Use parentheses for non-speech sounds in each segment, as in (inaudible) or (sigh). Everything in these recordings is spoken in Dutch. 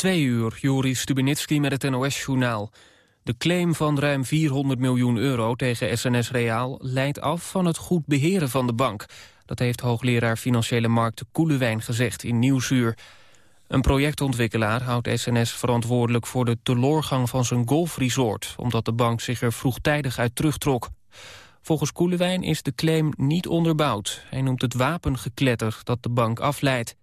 Twee uur, Joris Stubenitski met het NOS-journaal. De claim van ruim 400 miljoen euro tegen SNS Reaal... leidt af van het goed beheren van de bank. Dat heeft hoogleraar Financiële Markten Koelewijn gezegd in Nieuwsuur. Een projectontwikkelaar houdt SNS verantwoordelijk... voor de teloorgang van zijn golfresort... omdat de bank zich er vroegtijdig uit terugtrok. Volgens Koelewijn is de claim niet onderbouwd. Hij noemt het wapengekletter dat de bank afleidt.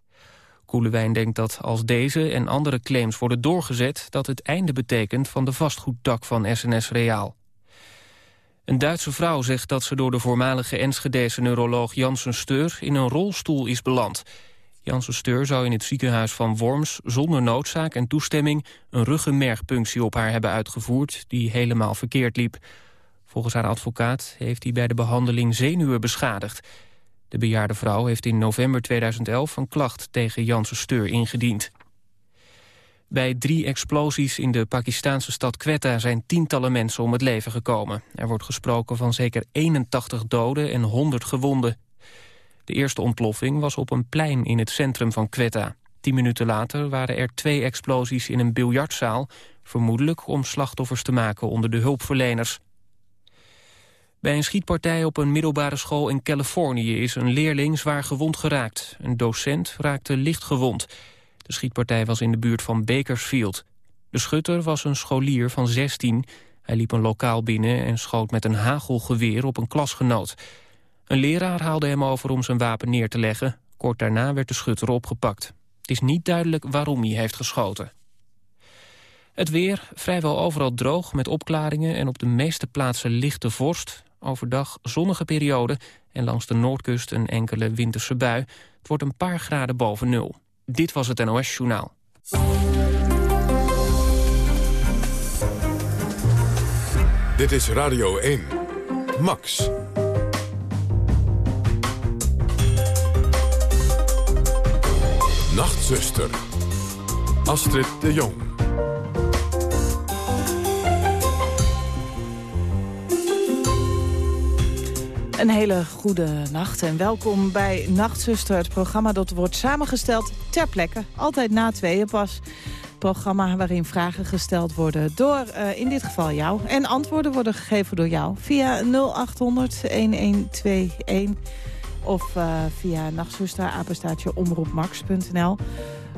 Koelewijn denkt dat als deze en andere claims worden doorgezet... dat het einde betekent van de vastgoedtak van SNS Reaal. Een Duitse vrouw zegt dat ze door de voormalige Enschedese neuroloog Janssen Steur... in een rolstoel is beland. Janssen Steur zou in het ziekenhuis van Worms zonder noodzaak en toestemming... een ruggenmergpunctie op haar hebben uitgevoerd die helemaal verkeerd liep. Volgens haar advocaat heeft hij bij de behandeling zenuwen beschadigd... De bejaarde vrouw heeft in november 2011 een klacht tegen Janssen Steur ingediend. Bij drie explosies in de Pakistanse stad Quetta zijn tientallen mensen om het leven gekomen. Er wordt gesproken van zeker 81 doden en 100 gewonden. De eerste ontploffing was op een plein in het centrum van Quetta. Tien minuten later waren er twee explosies in een biljartzaal... vermoedelijk om slachtoffers te maken onder de hulpverleners. Bij een schietpartij op een middelbare school in Californië is een leerling zwaar gewond geraakt. Een docent raakte licht gewond. De schietpartij was in de buurt van Bakersfield. De schutter was een scholier van 16. Hij liep een lokaal binnen en schoot met een hagelgeweer op een klasgenoot. Een leraar haalde hem over om zijn wapen neer te leggen. Kort daarna werd de schutter opgepakt. Het is niet duidelijk waarom hij heeft geschoten. Het weer, vrijwel overal droog met opklaringen en op de meeste plaatsen lichte vorst. Overdag zonnige periode en langs de noordkust een enkele winterse bui. Het wordt een paar graden boven nul. Dit was het NOS Journaal. Dit is Radio 1. Max. Nachtzuster. Astrid de Jong. Een hele goede nacht en welkom bij Nachtzuster, het programma dat wordt samengesteld ter plekke, altijd na tweeën pas. Programma waarin vragen gesteld worden door, uh, in dit geval jou, en antwoorden worden gegeven door jou via 0800 1121 of uh, via nachtzuster, apenstaatje omroepmax.nl.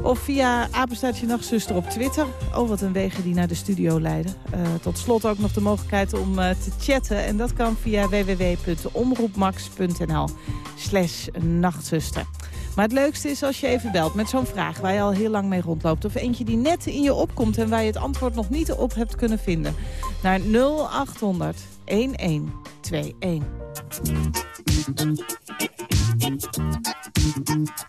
Of via apenstaatje nachtzuster op Twitter. Oh, wat een wegen die naar de studio leiden. Uh, tot slot ook nog de mogelijkheid om uh, te chatten. En dat kan via www.omroepmax.nl slash nachtzuster. Maar het leukste is als je even belt met zo'n vraag waar je al heel lang mee rondloopt. Of eentje die net in je opkomt en waar je het antwoord nog niet op hebt kunnen vinden. Naar 0800 1121.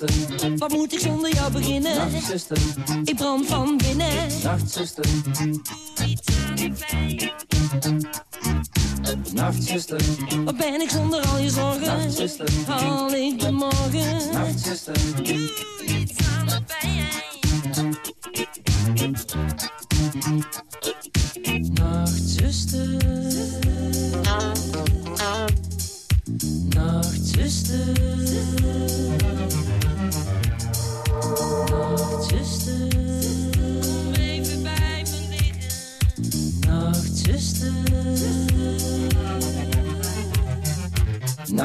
Nachtzuster, Wat moet ik zonder jou beginnen? nachtzuster, Ik brand van binnen. nachtzuster. Nachtzuster, Wat ben ik zonder al je zorgen? nachtzuster, Haal ik de morgen? nachtzuster. Nachtzuster. Nachtzuster. Nachtzuster.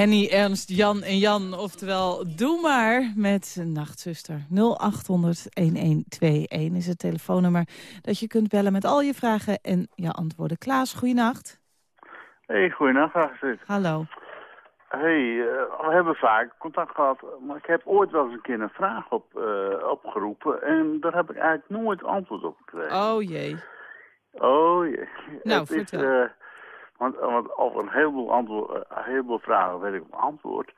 Henny, Ernst, Jan en Jan, oftewel Doe Maar met Nachtzuster. 0800-1121 is het telefoonnummer dat je kunt bellen met al je vragen en je antwoorden. Klaas, goeienacht. Hey, goeienacht, Astrid. Hallo. Hey, eh, we hebben vaak contact gehad, maar ik heb ooit wel eens een keer een vraag op, eh, opgeroepen en daar heb ik eigenlijk nooit antwoord op gekregen. Oh jee. Oh jee. Nou, Het vertel. Is, eh, want, want over een heleboel, antwoord, eh, een heleboel vragen weet ik een antwoord.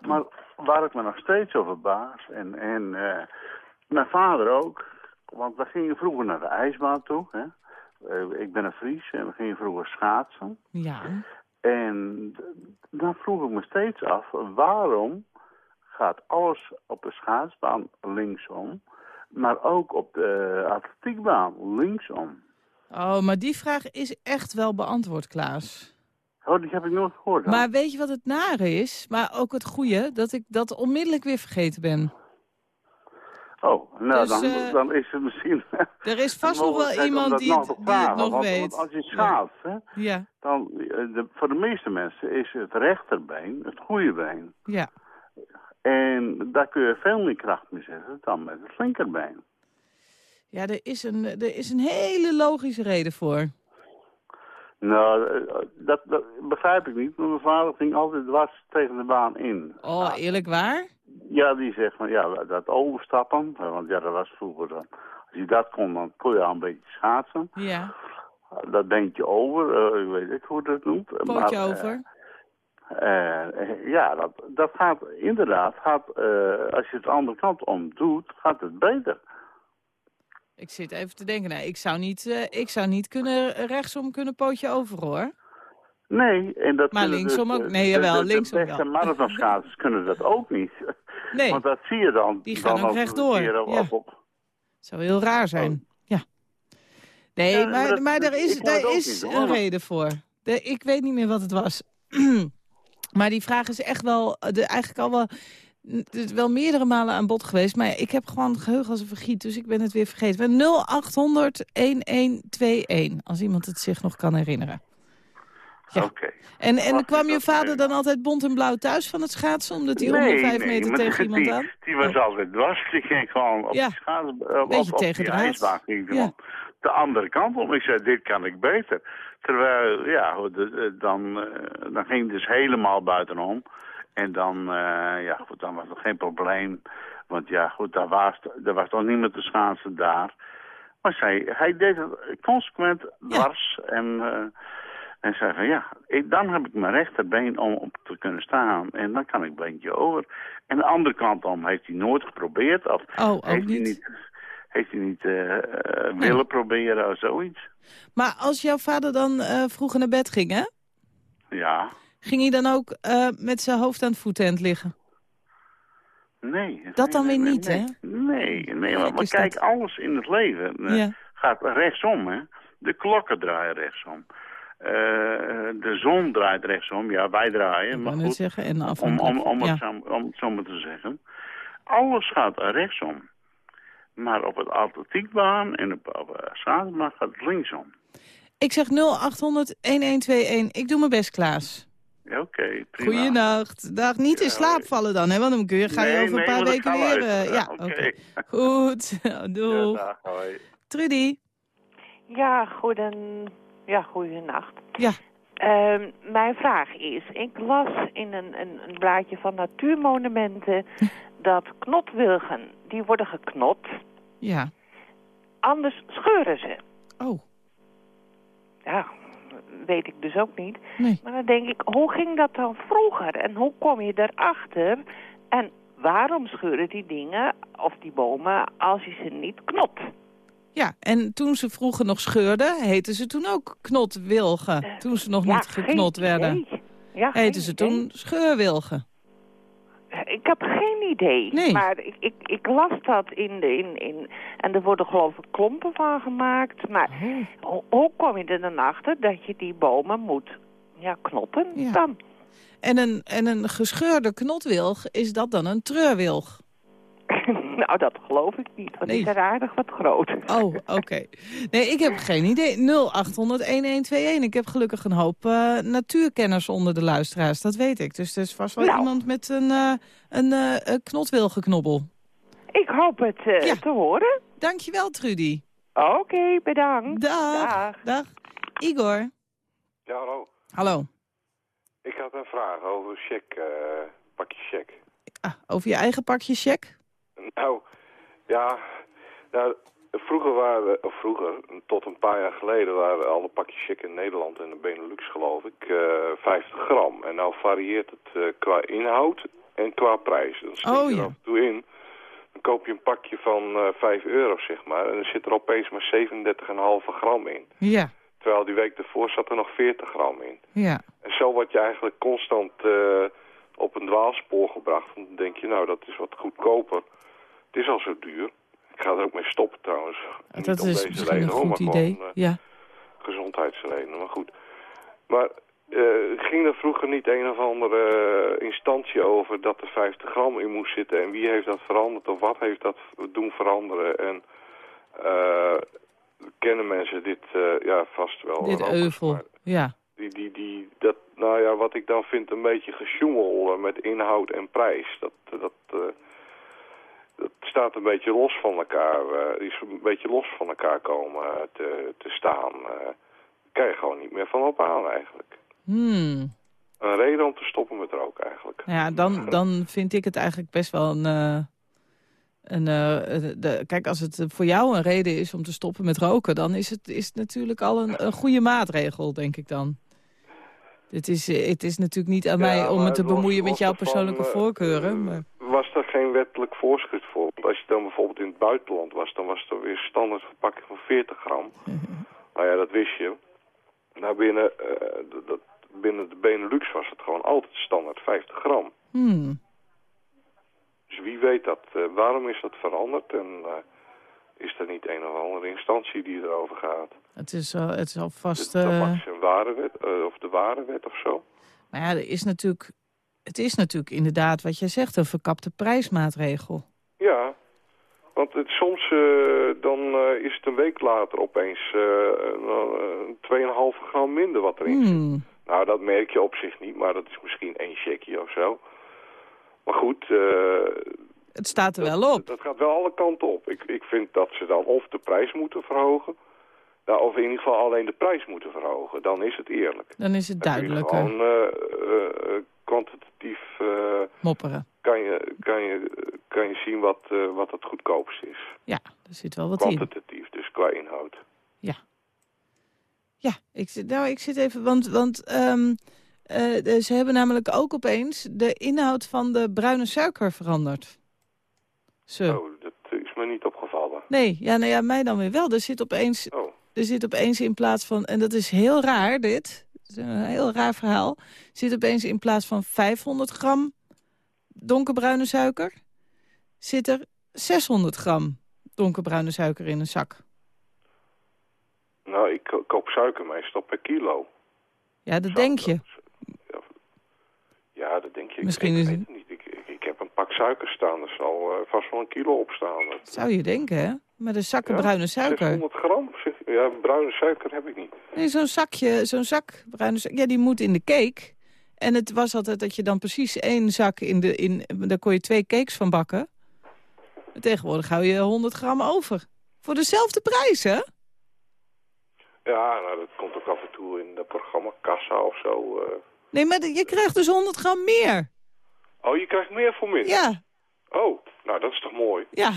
Maar waar ik me nog steeds over baas, en, en eh, mijn vader ook, want we gingen vroeger naar de ijsbaan toe. Hè? Eh, ik ben een Fries en we gingen vroeger schaatsen. Ja. En dan vroeg ik me steeds af, waarom gaat alles op de schaatsbaan linksom, maar ook op de atletiekbaan linksom? Oh, maar die vraag is echt wel beantwoord, Klaas. Oh, die heb ik nooit gehoord. dan. Maar weet je wat het nare is? Maar ook het goede, dat ik dat onmiddellijk weer vergeten ben. Oh, nou Dus, dan, eh, dan is het misschien... (laughs) Er is vast nog wel iemand die het, nog die het nog want, weet. Want als je schaatst, hè, Ja, dan, eh, de, voor de meeste mensen is het rechterbeen het goede been. ja. En daar kun je veel meer kracht mee zetten dan met het linkerbeen. Ja, er is, een, er is een hele logische reden voor. Nou, eh, dat, dat begrijp ik niet. Mijn vader ging altijd dwars tegen de baan in. Oh, eerlijk waar? Ja, die zegt van ja, dat overstappen. eh, Want ja, dat was vroeger dan. Als je dat kon, dan kon je al een beetje schaatsen. Ja, Dat denk je over. eh, ik weet niet hoe je dat noemt. pootje Maar, eh, over. eh, eh, ja, dat, dat gaat inderdaad. Gaat, eh, als je het de andere kant om doet, gaat het beter. Ik zit even te denken, nou, ik zou niet, eh, ik zou niet kunnen, rechtsom kunnen pootje over, hoor. Nee, en dat Maar linksom dus, ook? eh, Nee, de- jawel, de- de linksom beste wel. marathonschaatsers kunnen dat ook niet. (laughs) Nee, Want dat zie je dan. Die gaan dan ook rechtdoor, ja. op- zou heel raar zijn. Ja. Nee, Oh. Ja, maar maar, dat- maar dat- er is, daar is niet, een reden voor. De, ik weet niet meer wat het was. (clears throat) maar die vraag is echt wel, eh, de, eigenlijk al wel, het is wel meerdere malen aan bod geweest. Maar ik heb gewoon geheugen als een vergiet, dus ik ben het weer vergeten. 0800 1121, als iemand het zich nog kan herinneren. Ja. Oké. En, en kwam je vader dan altijd bont en blauw thuis van het schaatsen? Omdat hij om de vijf meter maar tegen die, iemand aan? Die was Oh. altijd dwars. Die ging gewoon op Ja. die schaats, eh, op, tegen die ijsbaan ging Ja. de andere kant om. Ik zei, dit kan ik beter. Terwijl, ja, de- dan, eh, dan ging het dus helemaal buitenom. En dan, eh, ja, goed, dan was er geen probleem. Want ja, goed, daar was, er was toch niemand te schaatsen daar. Maar zij, hij deed het consequent dwars. En, eh, en zei van, ja, ik, dan heb ik mijn rechterbeen om op te kunnen staan. En dan kan ik een beentje over. En de andere kant om heeft hij nooit geprobeerd. Of Oh, ook heeft hij niet. niet, heeft hij niet eh, willen proberen of zoiets. Maar als jouw vader dan eh, vroeger naar bed ging, hè? Ja, Ging hij dan ook eh, met zijn hoofd aan het voetenend liggen? nee. Dat dan weer nee, niet, nee. hè? Nee, nee, maar, kijk, dat. alles in het leven eh, Ja. gaat rechtsom, hè. De klokken draaien rechtsom. Eh, de zon draait rechtsom. Ja, wij draaien. Ik maar goed, zeggen, en om, om, om, ja. het zo, om het zo maar te zeggen. Alles gaat rechtsom. Maar op het atletiekbaan en op, op schaatsbaan gaat het linksom. Ik zeg 0800-1121. Ik doe mijn best, Klaas. Oké, prima. Goeienacht. Dag, niet in slaap vallen dan, hè? Want dan kun je, ga je Nee, over een nee, paar weken weer... eh, ja, Oké. Goed. (laughs) Ja, hoi. Trudy. Ja, goeden, ja, goedenacht. Ja. Ehm, mijn vraag is, ik las in een, een, een blaadje van Natuurmonumenten (laughs) dat knotwilgen, die worden geknot, Ja. anders scheuren ze. Oh, Ja, weet ik dus ook niet. nee. Maar dan denk ik, hoe ging dat dan vroeger en hoe kom je erachter? En waarom scheuren die dingen of die bomen als je ze niet knot? Ja, en toen ze vroeger nog scheurden, heten ze toen ook knotwilgen. Toen ze nog Ja, niet geknot werden, idee. Ja, heten ze idee. toen scheurwilgen. Ik heb geen idee. Nee. Maar ik, ik, ik las dat in de... In, in, en er worden geloof ik klompen van gemaakt. Maar Oh. hoe, kom je er dan achter dat je die bomen moet ja, knotten Ja. dan? En een, en een gescheurde knotwilg, is dat dan een treurwilg? (laughs) nou, dat geloof ik niet. Want Nee. die zijn aardig wat groot. Oh, oké. Nee, ik heb geen idee. 0800-1121. Ik heb gelukkig een hoop eh, natuurkenners onder de luisteraars. Dat weet ik. Dus er is vast wel Nou. iemand met een, eh een eh, een knotwilgenknobbel. Ik hoop het eh, Ja. te horen. Dankjewel, Trudy. Oké, bedankt. Dag. Dag. Dag. Igor. Ja, hallo. Hallo. Ik had een vraag over check, pakje check. Ah, over je eigen pakje check? Nou, ja, nou, vroeger waren, of vroeger, tot een paar jaar geleden waren alle pakjes check in Nederland en de Benelux geloof ik, eh 50 gram. En nou varieert het eh, qua inhoud en qua prijs. Dan schiet Oh, je er ja. af en toe in. Dan koop je een pakje van eh 5 euro, zeg maar, en er zit er opeens maar 37,5 gram in. Ja, Terwijl die week ervoor zat er nog 40 gram in. ja. En zo word je eigenlijk constant op een dwaalspoor gebracht. Want dan denk je, nou, dat is wat goedkoper. Het is al zo duur. Ik ga er ook mee stoppen trouwens. Niet Dat om is deze misschien een reden, hoor, goed maar idee. gewoon, eh, Ja. gezondheidsredenen, maar goed. Maar eh, ging er vroeger niet een of andere eh, instantie over dat er 50 gram in moest zitten? En wie heeft dat veranderd of wat heeft dat doen veranderen? En kennen mensen dit ja, vast wel. Dit euvel. Ja. Die, die, die, dat, nou ja, wat ik dan vind een beetje gesjoemel met inhoud en prijs. Dat, dat, dat staat een beetje los van elkaar. eh, die is een beetje los van elkaar komen eh, te, te staan. eh kan je gewoon niet meer van op aan eigenlijk. Hmm. Een reden om te stoppen met roken eigenlijk. Ja, dan, dan vind ik het eigenlijk best wel een... een de, kijk, als het voor jou een reden is om te stoppen met roken... dan is het, is het natuurlijk al een, een goede maatregel, denk ik dan. Het is, eh, het is natuurlijk niet aan Ja, mij om me te bemoeien met jouw persoonlijke eh, voorkeuren. eh, Maar, Was er geen wettelijk voorschrift voor? Want als je dan bijvoorbeeld in het buitenland was, dan was er weer standaard verpakking van 40 gram. (laughs) nou ja, dat wist je. Nou, binnen, dat, binnen de Benelux was het gewoon altijd standaard 50 gram. hmm. Dus wie weet dat, waarom is dat veranderd en is er niet een of andere instantie die erover gaat? Het, is, al- het is al vast... de eh, tabaks- en warenwet, eh, of de warenwet of zo? maar ja, er is natuurlijk, het is natuurlijk inderdaad wat jij zegt, een verkapte prijsmaatregel. Ja, want het, soms eh, dan eh, is het een week later opeens eh, uh, 2,5 gram minder wat erin zit. Hmm. Nou, dat merk je op zich niet, maar dat is misschien één checkje of zo. Maar goed, eh, Het staat er dat, wel op. dat gaat wel alle kanten op. Ik, ik vind dat ze dan of de prijs moeten verhogen, nou, of in ieder geval alleen de prijs moeten verhogen. Dan is het eerlijk. Dan is het Dan kun je duidelijker. Gewoon eh, eh, kwantitatief eh, Mopperen. kan, je, kan, je, kan je zien wat, wat het goedkoopst is. Ja, er zit wel wat in. Kwantitatief, dus qua inhoud. Ja, ik zit, nou, ik zit even, want, want ehm, eh, ze hebben namelijk ook opeens de inhoud van de bruine suiker veranderd. Zo. Oh, dat is me niet opgevallen. Nee, ja, nou ja, mij dan weer wel. Er zit opeens, Oh, er zit opeens in plaats van, en dat is heel raar dit, is een heel raar verhaal, zit opeens in plaats van 500 gram donkerbruine suiker, zit er 600 gram donkerbruine suiker in een zak. nou, ik ko- koop suiker meestal per kilo. Ja, dat denk je. Ja, dat denk je. Misschien ik, is weet het- niet. Ik, ik, ik heb een pak suiker staan. Er zal eh, vast wel een kilo op staan. Dat- Zou je denken, hè? Met een zakken Ja, bruine suiker. 600 gram? Ja, bruine suiker heb ik niet. Nee, zo'n zakje, zo'n zak bruine suiker. Ja, die moet in de cake. En het was altijd dat je dan precies één zak in de... In, daar kon je twee cakes van bakken. En tegenwoordig hou je 100 gram over. Voor dezelfde prijs, hè? Ja, nou, dat komt ook af en toe in het programma Kassa of zo. eh. Nee, maar je krijgt dus 100 gram meer. Oh, je krijgt meer voor minder? Ja, Oh, nou, dat is toch mooi? ja.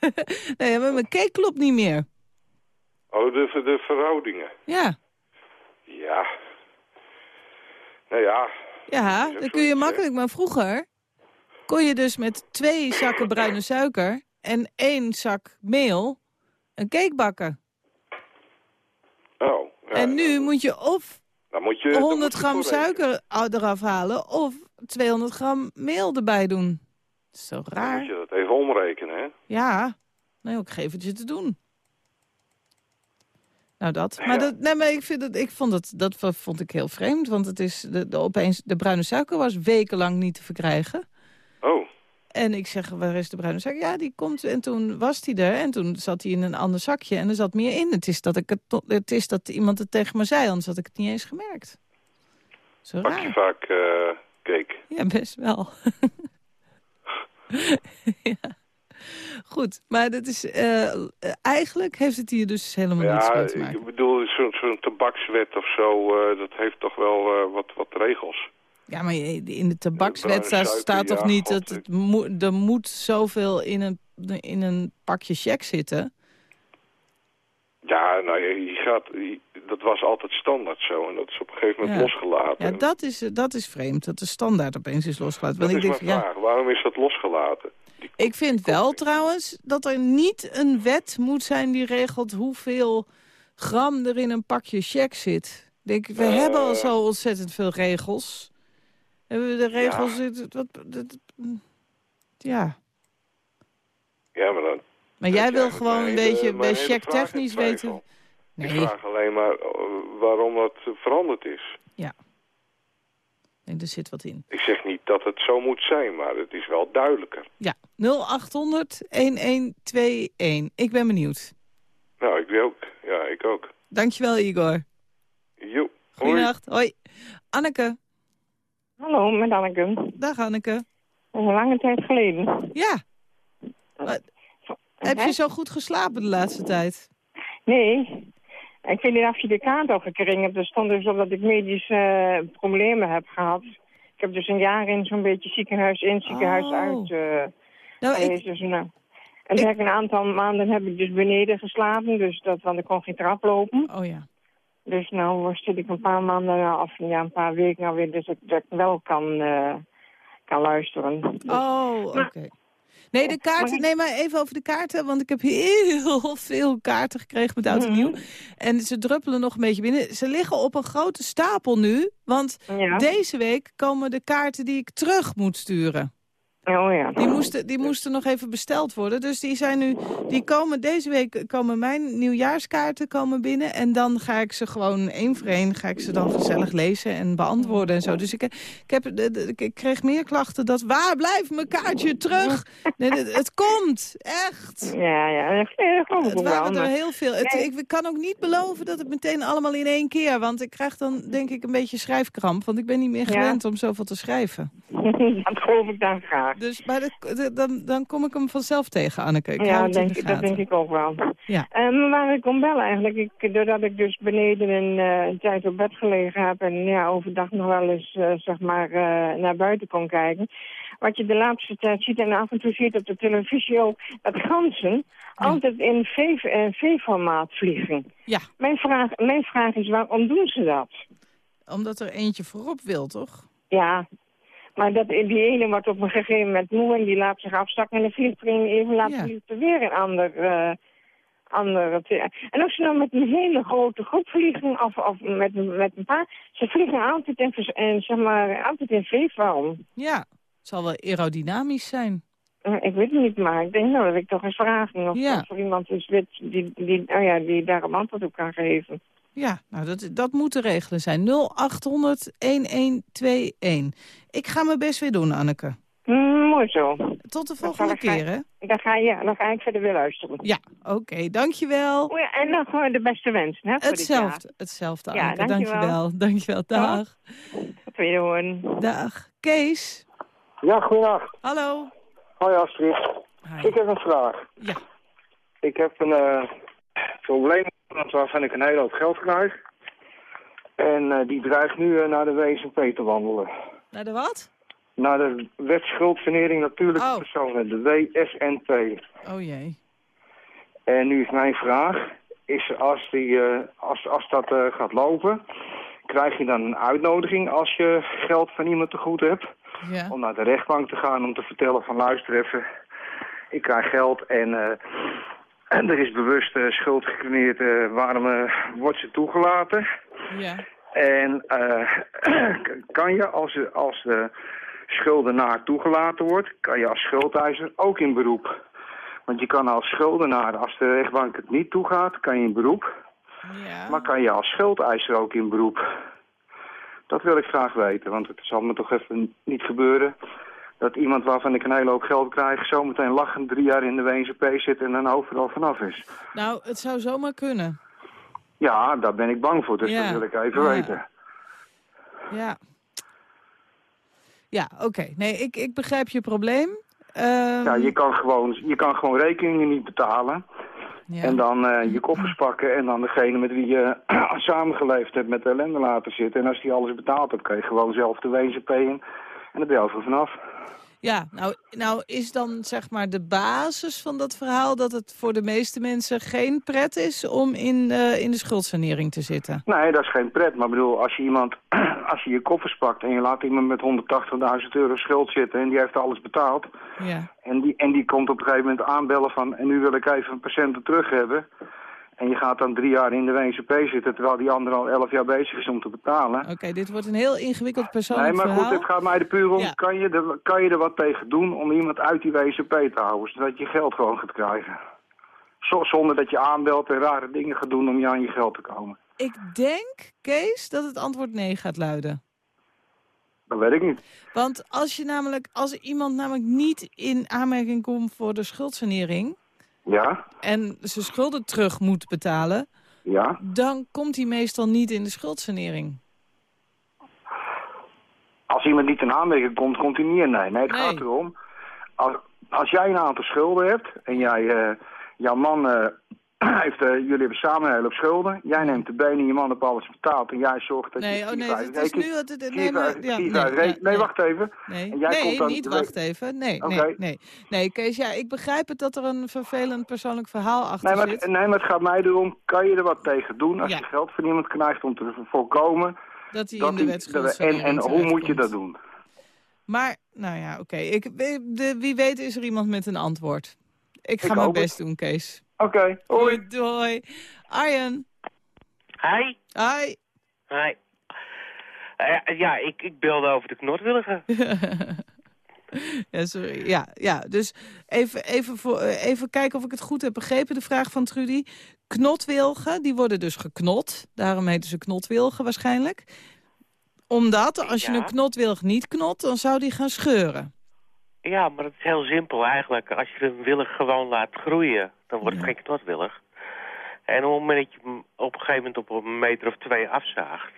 (laughs) nee, maar mijn cake klopt niet meer. Oh, de, de verhoudingen. Ja, Ja. Nou ja. ja Dat kun je makkelijk. Maar vroeger kon je dus met twee zakken bruine suiker... en één zak meel een cake bakken. Oh. ja, en nu moet je of dan moet je, dan 100 moet je gram suiker eraf halen... of 200 gram meel erbij doen. Dat is zo Dan moet raar. je dat even omrekenen, hè? Ja, nou, ik geef het je te doen. Nou, dat. Maar, Ja. dat, nee, maar ik, vind het, ik vond dat v- vond ik heel vreemd. Want het is de, de, opeens, de bruine suiker was wekenlang niet te verkrijgen. Oh. En ik zeg, waar is de bruine suiker? Ja, die komt. En toen was die er. En toen zat hij in een ander zakje. En er zat meer in. Het is dat, ik het, het, is dat iemand het tegen me zei. Anders had ik het niet eens gemerkt. Zo Pak je vaak eh cake? Ja, best wel. (laughs) ja. Goed, maar dat is, eh, eigenlijk heeft het hier dus helemaal niets mee te maken. ik bedoel, zo'n tabakswet of zo, eh, dat heeft toch wel eh, wat, wat regels. Ja, maar in de tabakswet staat, toch ja, niet god, dat het er moet zoveel in een, in een pakje check zitten? Ja, nou, je, gaat, je- dat was altijd standaard zo en dat is op een gegeven moment Ja. losgelaten. Ja, dat is, dat is vreemd, dat de standaard opeens is losgelaten. dat Want is ik mijn denk, ja, vraag. Waarom is dat losgelaten? Ik vind wel trouwens dat er niet een wet moet zijn die regelt hoeveel gram er in een pakje check zit. Denk, we Eh. hebben al zo ontzettend veel regels. Hebben we de regels... het- Wat, dat- ja. Ja, maar dan... Maar jij wil gewoon een hele- beetje bij check technisch weten... Ik vraag alleen maar eh, waarom dat eh, veranderd is. Nee, er zit wat in. Ik zeg niet dat het zo moet zijn, maar het is wel duidelijker. Ja, 0800-1121. Ik ben benieuwd. Nou, ik ook. Ja, ik ook. Dankjewel, Igor. Jo. Hoi. Goedenacht. Hoi. Anneke. Hallo, met Anneke. Dag, Anneke. Dat is een lange tijd geleden. Ja. Wat- Heb je zo goed geslapen de laatste tijd? Nee. Ik weet niet of je de kaart al gekregen hebt. Er stond dus op dat ik medische eh, problemen heb gehad. Ik heb dus een jaar in zo'n beetje ziekenhuis in, ziekenhuis Oh. uit eh Nou, ik, geweest. Dus, nou, en toen heb ik een aantal maanden heb ik dus beneden geslapen. Dus dat, want ik kon geen trap lopen. oh ja. Dus nou zit ik een paar maanden, nou, of ja, een paar weken alweer, dus dat, dat ik wel kan, eh, kan luisteren. Dus- Oh, oké. Nee, de kaarten, nee, maar even over de kaarten, want ik heb heel (laughs) veel kaarten gekregen met oud en nieuw. Mhm. En ze druppelen nog een beetje binnen. Ze liggen op een grote stapel nu, want ja. deze week komen de kaarten die ik terug moet sturen. Oh ja. Die moesten, die moesten nog even besteld worden. Dus die zijn nu, die komen deze week komen mijn nieuwjaarskaarten komen binnen. En dan ga ik ze gewoon één voor één ga ik ze dan gezellig lezen en beantwoorden en zo. Dus ik, ik, heb, ik kreeg meer klachten dat waar blijft mijn kaartje terug? Nee, het, het komt, echt. Ja, ja, Het waren er heel veel. Het, ik kan ook niet beloven dat het meteen allemaal in één keer. Want ik krijg dan denk ik een beetje schrijfkramp. Want ik ben niet meer Ja. gewend om zoveel te schrijven. (laughs) dat geloof ik dan graag. Dus maar dan, dan kom ik hem vanzelf tegen, Anneke. Ik ja, denk, de dat denk ik ook wel. Ja. Maar waar ik om bel eigenlijk, ik, doordat ik dus beneden een, eh, een tijd op bed gelegen heb... en ja, overdag nog wel eens eh, zeg maar, naar buiten kon kijken... wat je de laatste tijd ziet en af en toe ziet op de televisie ook... dat ganzen altijd in V-formaat vliegen. Ja. Mijn vraag, mijn vraag is, waarom doen ze dat? Omdat er eentje voorop wil, toch? Ja, maar dat, die ene wordt op een gegeven moment moe en die laat zich afstakken en dan vliegt er een even laat Ja. er weer een ander... eh andere te- en als ze dan met een hele grote groep vliegen, of, of met, met een paar, ze vliegen altijd in, en, zeg maar, altijd in V-vorm. Ja, het zal wel aerodynamisch zijn. Eh, Ik weet het niet, maar ik denk nou dat ik toch eens vragen of Ja. of er iemand is weet die, die, oh ja, die daar een antwoord op kan geven. Ja, nou, dat, dat moet te regelen zijn. 0800 1121. Ik ga mijn best weer doen, Anneke. Mm, mooi zo. Tot de volgende keer, hè? Dan ga, ja, dan ga ik verder weer luisteren. Ja, oké. dankjewel. Oh ja, en nog gewoon de beste wensen, hè, voor dit jaar. Hetzelfde, hetzelfde, Ja, Anneke. dankjewel. Dankjewel. (laughs) Dankjewel. Dag. Wederhoorn. Dag. Kees. Ja, goedendag. Hallo. Hoi Astrid. Hi. Ik heb een vraag. Ja. Ik heb een eh, probleem waarvan ik een hele hoop geld krijg. En eh, die dreigt nu eh, naar de WSNP te wandelen. Naar de wat? Naar de wet schuldsanering natuurlijke Oh. personen, de WSNP. Oh jee. En nu is mijn vraag, is als, die, eh, als, als dat gaat lopen, krijg je dan een uitnodiging als je geld van iemand te goed hebt? Ja. om naar de rechtbank te gaan om te vertellen van luister even, ik krijg geld en, en er is bewust eh, schuld gecreëerd, eh, waarom eh, wordt ze toegelaten? Ja. En (clears throat) kan je als, als de schuldenaar toegelaten wordt, kan je als schuldeiser ook in beroep. Want je kan als schuldenaar, als de rechtbank het niet toegaat, kan je in beroep. Ja. Maar kan je als schuldeiser ook in beroep? Dat wil ik graag weten, want het zal me toch even niet gebeuren... dat iemand waarvan ik een hele hoop geld krijg... zometeen lachend drie jaar in de WNCP zit en dan overal vanaf is. Nou, het zou zomaar kunnen. Ja, daar ben ik bang voor, dus Ja. dat wil ik even Ja. weten. Ja. Ja, oké. Nee, ik, ik begrijp je probleem. Ehm, Ja, je kan gewoon, je kan gewoon rekeningen niet betalen... ja. En dan eh, je koffers pakken en dan degene met wie je (clears throat) samengeleefd hebt met de ellende laten zitten. En als die alles betaald hebt, kan je gewoon zelf de WNCP in. En dan ben je over vanaf. Ja, nou, nou is dan zeg maar de basis van dat verhaal... dat het voor de meeste mensen geen pret is om in, eh, in de schuldsanering te zitten. Nee, dat is geen pret. Maar ik bedoel, als je iemand, (clears throat) als je je koffers pakt en je laat iemand met 180.000 euro schuld zitten en die heeft alles betaald. Ja. En die, en die komt op een gegeven moment aanbellen van, en nu wil ik even een patiënten terug hebben. En je gaat dan drie jaar in de WNCP zitten, terwijl die ander al elf jaar bezig is om te betalen. Oké, dit wordt een heel ingewikkeld persoonlijk Nee, maar verhaal. goed, het gaat mij er puur om, Ja. kan, je er, kan je er wat tegen doen om iemand uit die WCP te houden, zodat je geld gewoon gaat krijgen? Zo- Zonder dat je aanbelt en rare dingen gaat doen om je aan je geld te komen. Ik denk, Kees, dat het antwoord nee gaat luiden. Dat weet ik niet. Want als, je namelijk, als iemand namelijk niet in aanmerking komt voor de schuldsanering... Ja, en zijn schulden terug moet betalen... ja. dan komt hij meestal niet in de schuldsanering. Als iemand niet in aanmerking komt, komt hij niet in. Nee, nee het Nee. gaat erom. Als, als jij een aantal schulden hebt en jij, eh, jouw man eh, heeft, eh, jullie hebben samen een hele hoop schulden. Jij neemt de benen, je man heeft alles betaald en jij zorgt dat Nee, je... oh nee, het is reken- nu... Het, nee, maar, ja, nee, nee, nee. wacht even. Nee, En jij nee komt dan niet wacht week- even. Nee, nee, nee. Nee, Kees, ja, ik begrijp het dat er een vervelend persoonlijk verhaal achter Nee maar, zit. nee, maar het gaat mij erom, kan je er wat tegen doen als Ja. je geld van iemand krijgt om te voorkomen... Dat hij in de wet en, en hoe moet je dat doen? Maar, nou ja, oké. Ik de- Wie weet is er iemand met een antwoord. Ik ga mijn het. best doen, Kees. Oké, hoi. Goed, doei. Arjen. Hi. Hi. Hi. Eh, ja, ik, ik belde over de knotwilligen. (laughs) ja, sorry. Ja, ja, dus even, even, voor, eh, even kijken of ik het goed heb begrepen, de vraag van Trudy. Knotwilgen, die worden dus geknot. Daarom heten ze knotwilgen waarschijnlijk. Omdat, als je Ja. een knotwilg niet knot, dan zou die gaan scheuren. Ja, maar het is heel simpel eigenlijk. Als je een willig gewoon laat groeien, dan wordt het geen knotwillig. En op het moment dat je hem op een gegeven moment op een meter of twee afzaagt...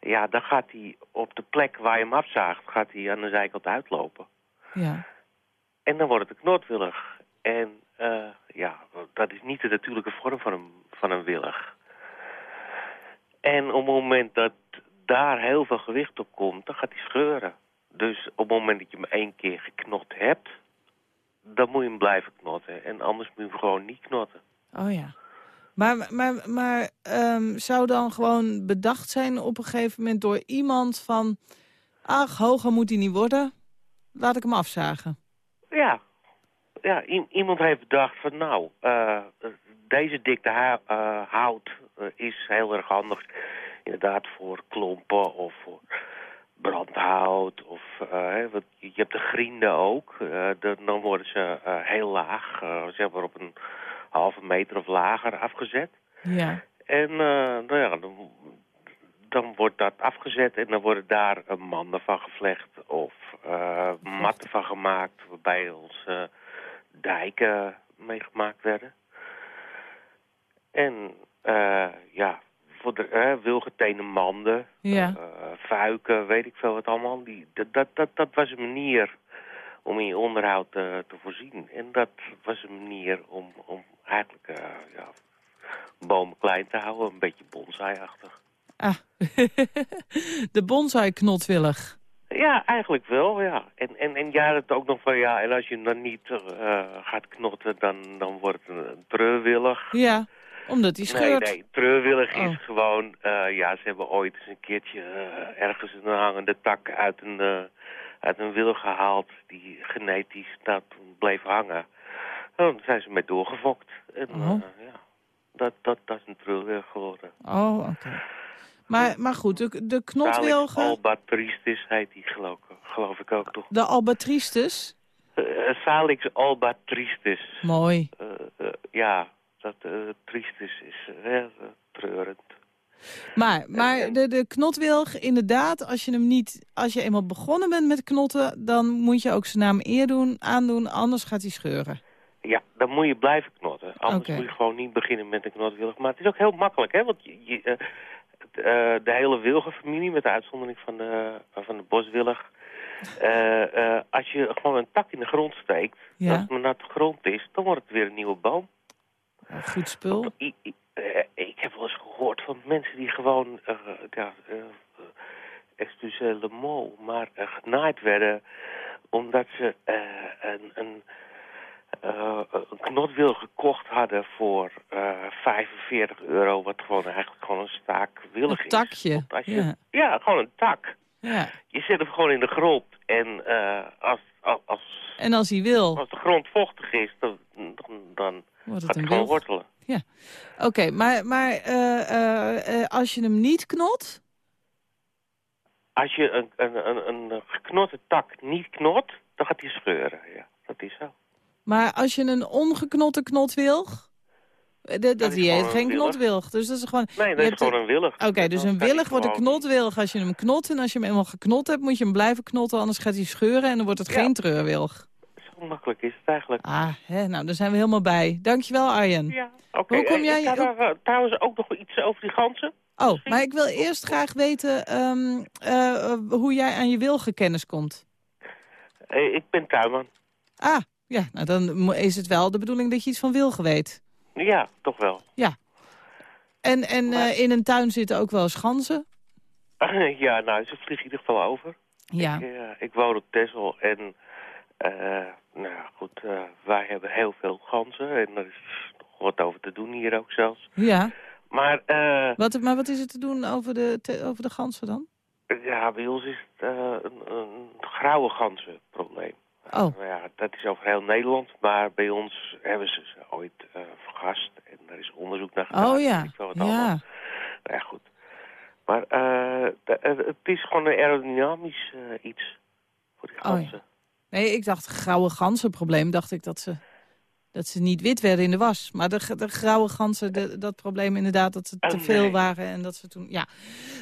ja, dan gaat hij op de plek waar je hem afzaagt, gaat hij aan de zijkant uitlopen. Ja. En dan wordt het een knotwillig. En eh, ja, dat is niet de natuurlijke vorm van een, van een willig. En op het moment dat daar heel veel gewicht op komt, dan gaat hij scheuren. Dus op het moment dat je hem één keer geknot hebt, dan moet je hem blijven knotten. En anders moet je hem gewoon niet knotten. Oh ja. Maar, maar, maar ehm, zou dan gewoon bedacht zijn op een gegeven moment door iemand van... Ach, hoger moet hij niet worden. Laat ik hem afzagen. Ja, ja iemand heeft bedacht van nou, eh, deze dikte eh, hout eh, is heel erg handig. Inderdaad voor klompen of voor brandhout of eh, wat, je hebt de grienden ook. Eh, de- dan worden ze eh, heel laag, zeg maar op een halve meter of lager afgezet. Ja. En nou ja, dan, dan wordt dat afgezet en dan worden daar manden van gevlecht of matten van gemaakt waarbij onze dijken mee gemaakt werden. En ja, voor de uh, wilgetene manden, Ja. eh, fuiken, weet ik veel wat allemaal. Die, dat, dat, dat, dat was een manier om in je onderhoud eh, te voorzien. En dat was een manier om, om eigenlijk eh, ja, bomen klein te houden, een beetje bonsai-achtig. Ah. (laughs) de bonsai-knotwillig. Ja, eigenlijk wel, ja. En, en, en ja, het ook nog van, ja, en als je dan niet gaat knotten, dan, dan wordt het treurwillig. Ja, omdat die Nee, scheurt. nee, treurwillig Oh. is gewoon, eh, ja, ze hebben ooit eens een keertje eh, ergens een hangende tak uit een, eh, uit een wilg gehaald die genetisch dat bleef hangen. En dan zijn ze mee doorgefokt. En Oh. ja, dat, dat, dat is een treurwillig geworden. Oh, oké. Maar, maar goed, de, de knotwilgen, albatristis heet die geloof, geloof ik ook toch. de albatristus. Eh, Salix albatristis. Mooi. Ja, dat eh tristis is eh, eh, treurend. Maar, maar de, de knotwilg, inderdaad, als je hem niet, als je eenmaal begonnen bent met knotten, dan moet je ook zijn naam eer doen, aandoen, anders gaat hij scheuren. Ja, dan moet je blijven knotten. Anders moet je gewoon niet beginnen met een knotwilg. Maar het is ook heel makkelijk, hè? Want je, je, eh, de hele wilgenfamilie, met de uitzondering van de, van de boswilg... eh, als je gewoon een tak in de grond steekt, Ja. als het maar naar de grond is, dan wordt het weer een nieuwe boom. Goed spul. I- I- eh, ik heb wel eens gehoord van mensen die gewoon, eh, ja, eh, excusez le mot, maar genaaid werden omdat ze een, een, een knotwiel gekocht hadden voor eh 45 euro, wat gewoon eigenlijk gewoon een staak willig Een is. takje, Want Als je, ja. ja. gewoon een tak. Ja. Je zet hem gewoon in de grond en als, als, als, En als hij wil, als de grond vochtig is, dan, dan, gaat hij gewoon wortelen. Ja. Oké, maar, maar eh, eh, eh, als je hem niet knot, Als je een, een, een, een geknotte tak niet knot, dan gaat hij scheuren. Ja, dat is zo. maar als je een ongeknotte knotwilg, eh, dat, dat is die een geen knotwilg. Dus dat is gewoon... Nee, dat is hebt gewoon een willig. Oké, dus een willig wordt een knotwilg als je hem knot. En als je hem eenmaal geknot hebt, moet je hem blijven knotten. Anders gaat hij scheuren en dan wordt het Ja. geen treurwilg. Zo makkelijk is het eigenlijk. Ah, hè, nou, daar zijn we helemaal bij. Dankjewel, Arjen. Ja, oké. Hoe kom Eh, jij- Ik eh, trouwens ook nog iets over die ganzen. Oh, maar ik wil eerst graag weten ehm, eh, eh, hoe jij aan je wilgenkennis komt. Eh, ik ben tuinman. Ah, ja, nou dan is het wel de bedoeling dat je iets van wilgen weet. Ja, toch wel. Ja. En, en eh, in een tuin zitten ook wel ganzen. (laughs) ja, nou, ze vliegen in ieder geval over. Ja. Ik, eh, ik woon op Texel en... eh, nou goed, wij hebben heel veel ganzen. En er is nog wat over te doen hier ook zelfs. Ja. Maar... Wat, maar wat is er te doen over de, te- over de ganzen dan? Ja, bij ons is het een, een grauwe ganzenprobleem. Oh. Nou ja, dat is over heel Nederland, maar bij ons hebben ze ze ooit eh, vergast. En er is onderzoek naar gedaan. Oh ja, ik veel wat allemaal. ja. Nou ja, goed. Maar eh, eh, het is gewoon een aerodynamisch iets voor die Oh ja. ganzen. Nee, ik dacht grauwe ganzenprobleem. Dacht ik dat ze, dat ze niet wit werden in de was. Maar de, de grauwe ganzen, de- dat probleem inderdaad dat ze te Oh, veel nee. waren. En dat ze toen, ja.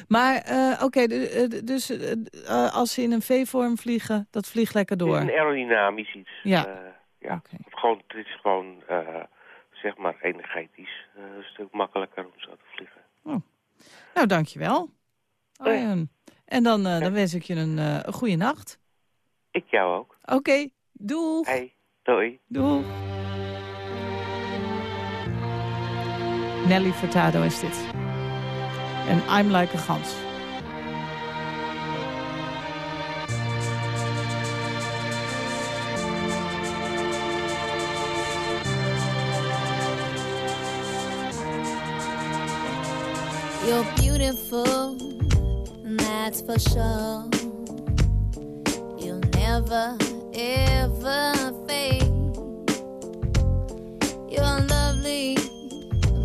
Maar eh, oké, eh, dus eh, als ze in een V-vorm vliegen, dat vliegt lekker door. een aerodynamisch iets. Ja. Ja. Gewoon, het is gewoon, zeg maar, energetisch een stuk makkelijker om zo te vliegen. Nou, dankjewel. Oh. Arjen. En dan, dan wens ik je een, een goede nacht. Ik jou ook. Oké, doeg. Hey, doei. Doeg. Nelly Furtado is dit. En I'm Like a Gans. You're beautiful, that's for sure. You'll never, ever fade.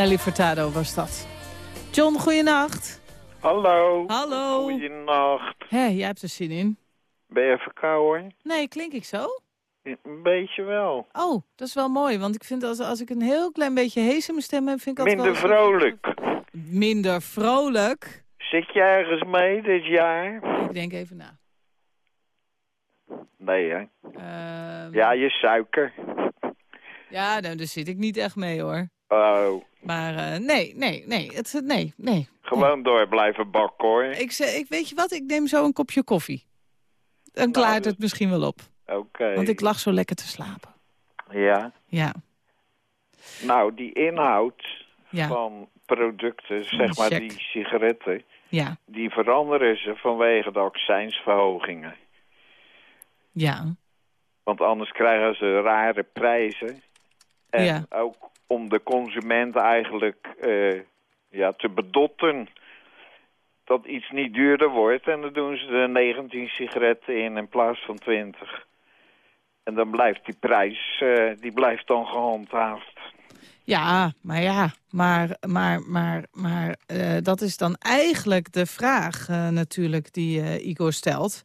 Nelly Furtado was dat. John, goeienacht. Hallo. Hallo. Goeienacht. Hé, jij hebt er zin in. Ben je verkouden? Nee, klink ik zo? Een beetje wel. Oh, dat is wel mooi. Want ik vind als, als ik een heel klein beetje hees in mijn stem heb, vind ik altijd Minder wel... vrolijk. Minder vrolijk? Zit je ergens mee dit jaar? Ik denk even na. Nee, hè? Ehm, Ja, je suiker. Ja, nou, daar zit ik niet echt mee hoor. Oh, Maar eh, nee, nee, nee, het, nee, nee. gewoon door blijven bakken, hoor. Ik, ik, weet je wat, ik neem zo een kopje koffie. Dan klaart het misschien wel op. Oké. Want ik lag zo lekker te slapen. Ja. Ja. Nou, die inhoud Ja. van producten, zeg maar Check. die sigaretten... Ja. die veranderen ze vanwege de accijnsverhogingen. Ja. Want anders krijgen ze rare prijzen. En Ja. ook om de consument eigenlijk eh, ja, te bedotten dat iets niet duurder wordt. En dan doen ze er 19 sigaretten in in plaats van 20. En dan blijft die prijs, eh, die blijft dan gehandhaafd. Ja, maar ja, maar, maar, maar, maar eh, dat is dan eigenlijk de vraag natuurlijk die Igor stelt.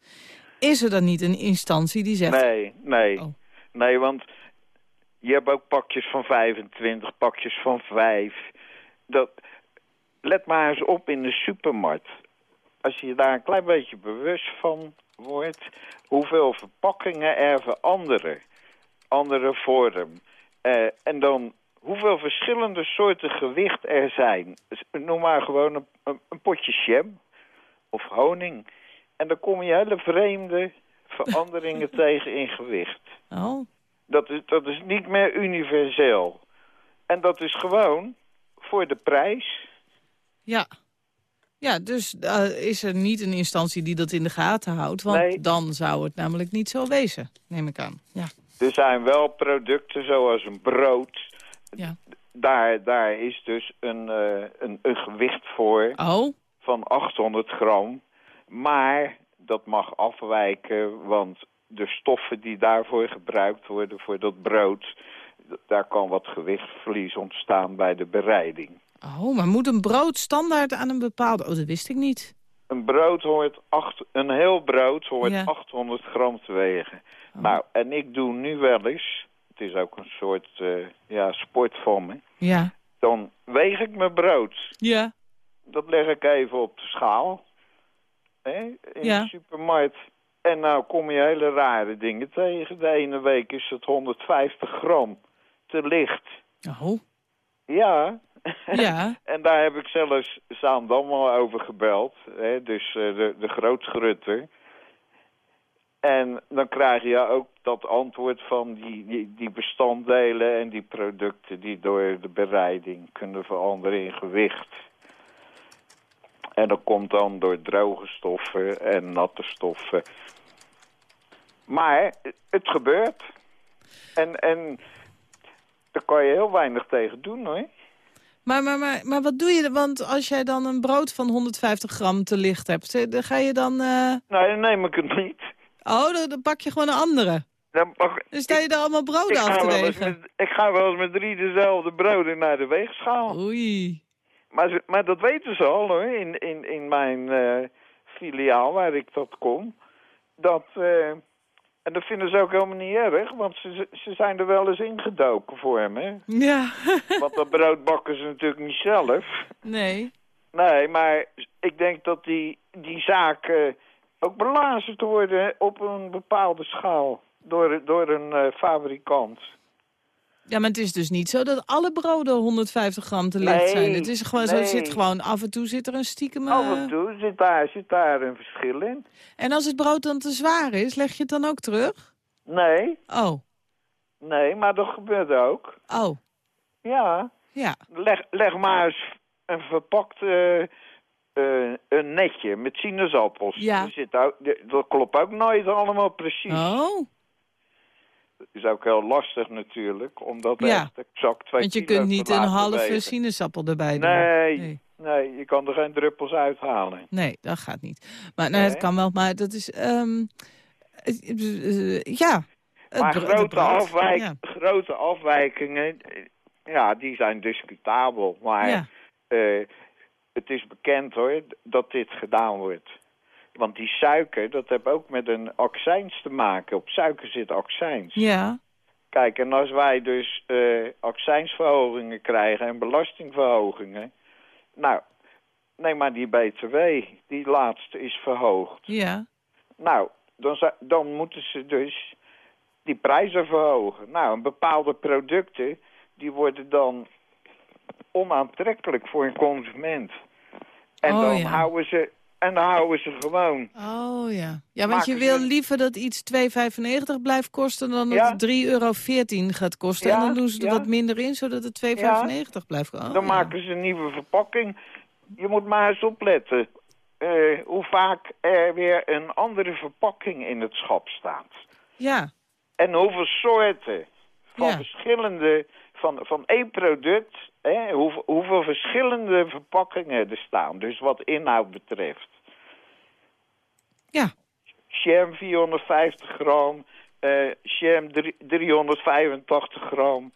Is er dan niet een instantie die zegt... Nee, nee. Oh. Nee, want je hebt ook pakjes van 25, pakjes van 5. Dat, let maar eens op in de supermarkt. Als je daar een klein beetje bewust van wordt... hoeveel verpakkingen er veranderen. Andere vorm. Eh, en dan hoeveel verschillende soorten gewicht er zijn. Dus Noem maar gewoon een, een, een potje jam. of honing. En dan kom je hele vreemde veranderingen (laughs) tegen in gewicht. Oh. Dat is, dat is niet meer universeel. En dat is gewoon voor de prijs. Ja. Ja, dus eh, is er niet een instantie die dat in de gaten houdt. Want Nee. dan zou het namelijk niet zo wezen, neem ik aan. Ja. Er zijn wel producten zoals een brood. Ja. Daar, daar is dus een, eh, een, een gewicht voor Oh, van 800 gram. Maar dat mag afwijken, want de stoffen die daarvoor gebruikt worden voor dat brood... daar kan wat gewichtverlies ontstaan bij de bereiding. oh, maar moet een brood standaard aan een bepaalde... Oh, dat wist ik niet. Een brood hoort, acht, een heel brood hoort Ja. 800 gram te wegen. Nou, en ik doe nu wel eens, het is ook een soort eh, ja, sport van me, Ja. dan weeg ik mijn brood. Ja. Dat leg ik even op de schaal, hè, in Ja. de supermarkt. En nou kom je hele rare dingen tegen. De ene week is het 150 gram te licht. Oh. Ja. Ja. (laughs) en daar heb ik zelfs Zaandam al over gebeld. Hè, dus eh, de, de grootgrutter. En dan krijg je ook dat antwoord van die, die, die bestanddelen en die producten die door de bereiding kunnen veranderen in gewicht. En dat komt dan door droge stoffen en natte stoffen. Maar het gebeurt. En, en daar kan je heel weinig tegen doen hoor. Maar, maar, maar, maar wat doe je? Want als jij dan een brood van 150 gram te licht hebt, dan ga je dan... eh, Nee, dan neem ik het niet. Oh, dan, dan pak je gewoon een andere. Dan mag, Dan sta je daar allemaal ik, broden af te wegen. met, ik ga wel eens met drie dezelfde broden naar de weegschaal. Oei. Maar, ze- maar dat weten ze al hoor, in, in, in mijn eh, filiaal waar ik tot kom. Dat, eh, en dat vinden ze ook helemaal niet erg, want ze, ze zijn er wel eens ingedoken voor me. Ja. (laughs) Want dat brood bakken ze natuurlijk niet zelf. nee. Nee, maar ik denk dat die, die zaken ook belazerd worden op een bepaalde schaal. Door, door een eh, fabrikant. Ja, maar het is dus niet zo dat alle broden 150 gram te licht Nee, zijn. Het is gewoon zo, zit gewoon af en toe zit er een stiekem... Af eh, en toe zit daar, zit daar een verschil in. En als het brood dan te zwaar is, leg je het dan ook terug? Nee, Oh, nee, maar dat gebeurt ook. oh, Ja, ja. leg, leg maar eens een verpakt eh, eh, een netje met sinaasappels. Ja. Er zit ook, dat klopt ook nooit allemaal precies. Oh, is ook heel lastig natuurlijk, omdat Ja. echt exact twee want je kunt niet een halve wegen. sinaasappel erbij doen. Nee, Nee. nee. je kan er geen druppels uithalen. Nee, dat gaat niet. Maar nou, het kan wel, maar dat is... ehm, eh, ja. Maar grote, brood, afwijk, ja. grote afwijkingen, ja, die zijn discutabel. Maar Ja. eh, het is bekend hoor, dat dit gedaan wordt. Want die suiker, dat heeft ook met een accijns te maken. Op suiker zit accijns. Ja, Kijk, en als wij dus eh accijnsverhogingen krijgen en belastingverhogingen... Nou, neem maar die BTW, die laatste is verhoogd. ja. Nou, dan, dan moeten ze dus die prijzen verhogen. Nou, en bepaalde producten, die worden dan onaantrekkelijk voor een consument. En Oh, dan ja. houden ze... En dan houden ze gewoon. Oh ja. Ja, want je wil liever dat iets 2,95 blijft kosten dan dat Ja. het 3,14 euro gaat kosten. en dan doen ze er ja. wat minder in, zodat het 2,95 blijft kosten. dan Oh, ja. maken ze een nieuwe verpakking. Je moet maar eens opletten eh, hoe vaak er weer een andere verpakking in het schap staat. Ja, En hoeveel soorten van verschillende, van, van één product, hè, hoeveel, hoeveel verschillende verpakkingen er staan. Dus wat inhoud betreft. ja. Jam 450 gram, eh jam drie- 385 gram.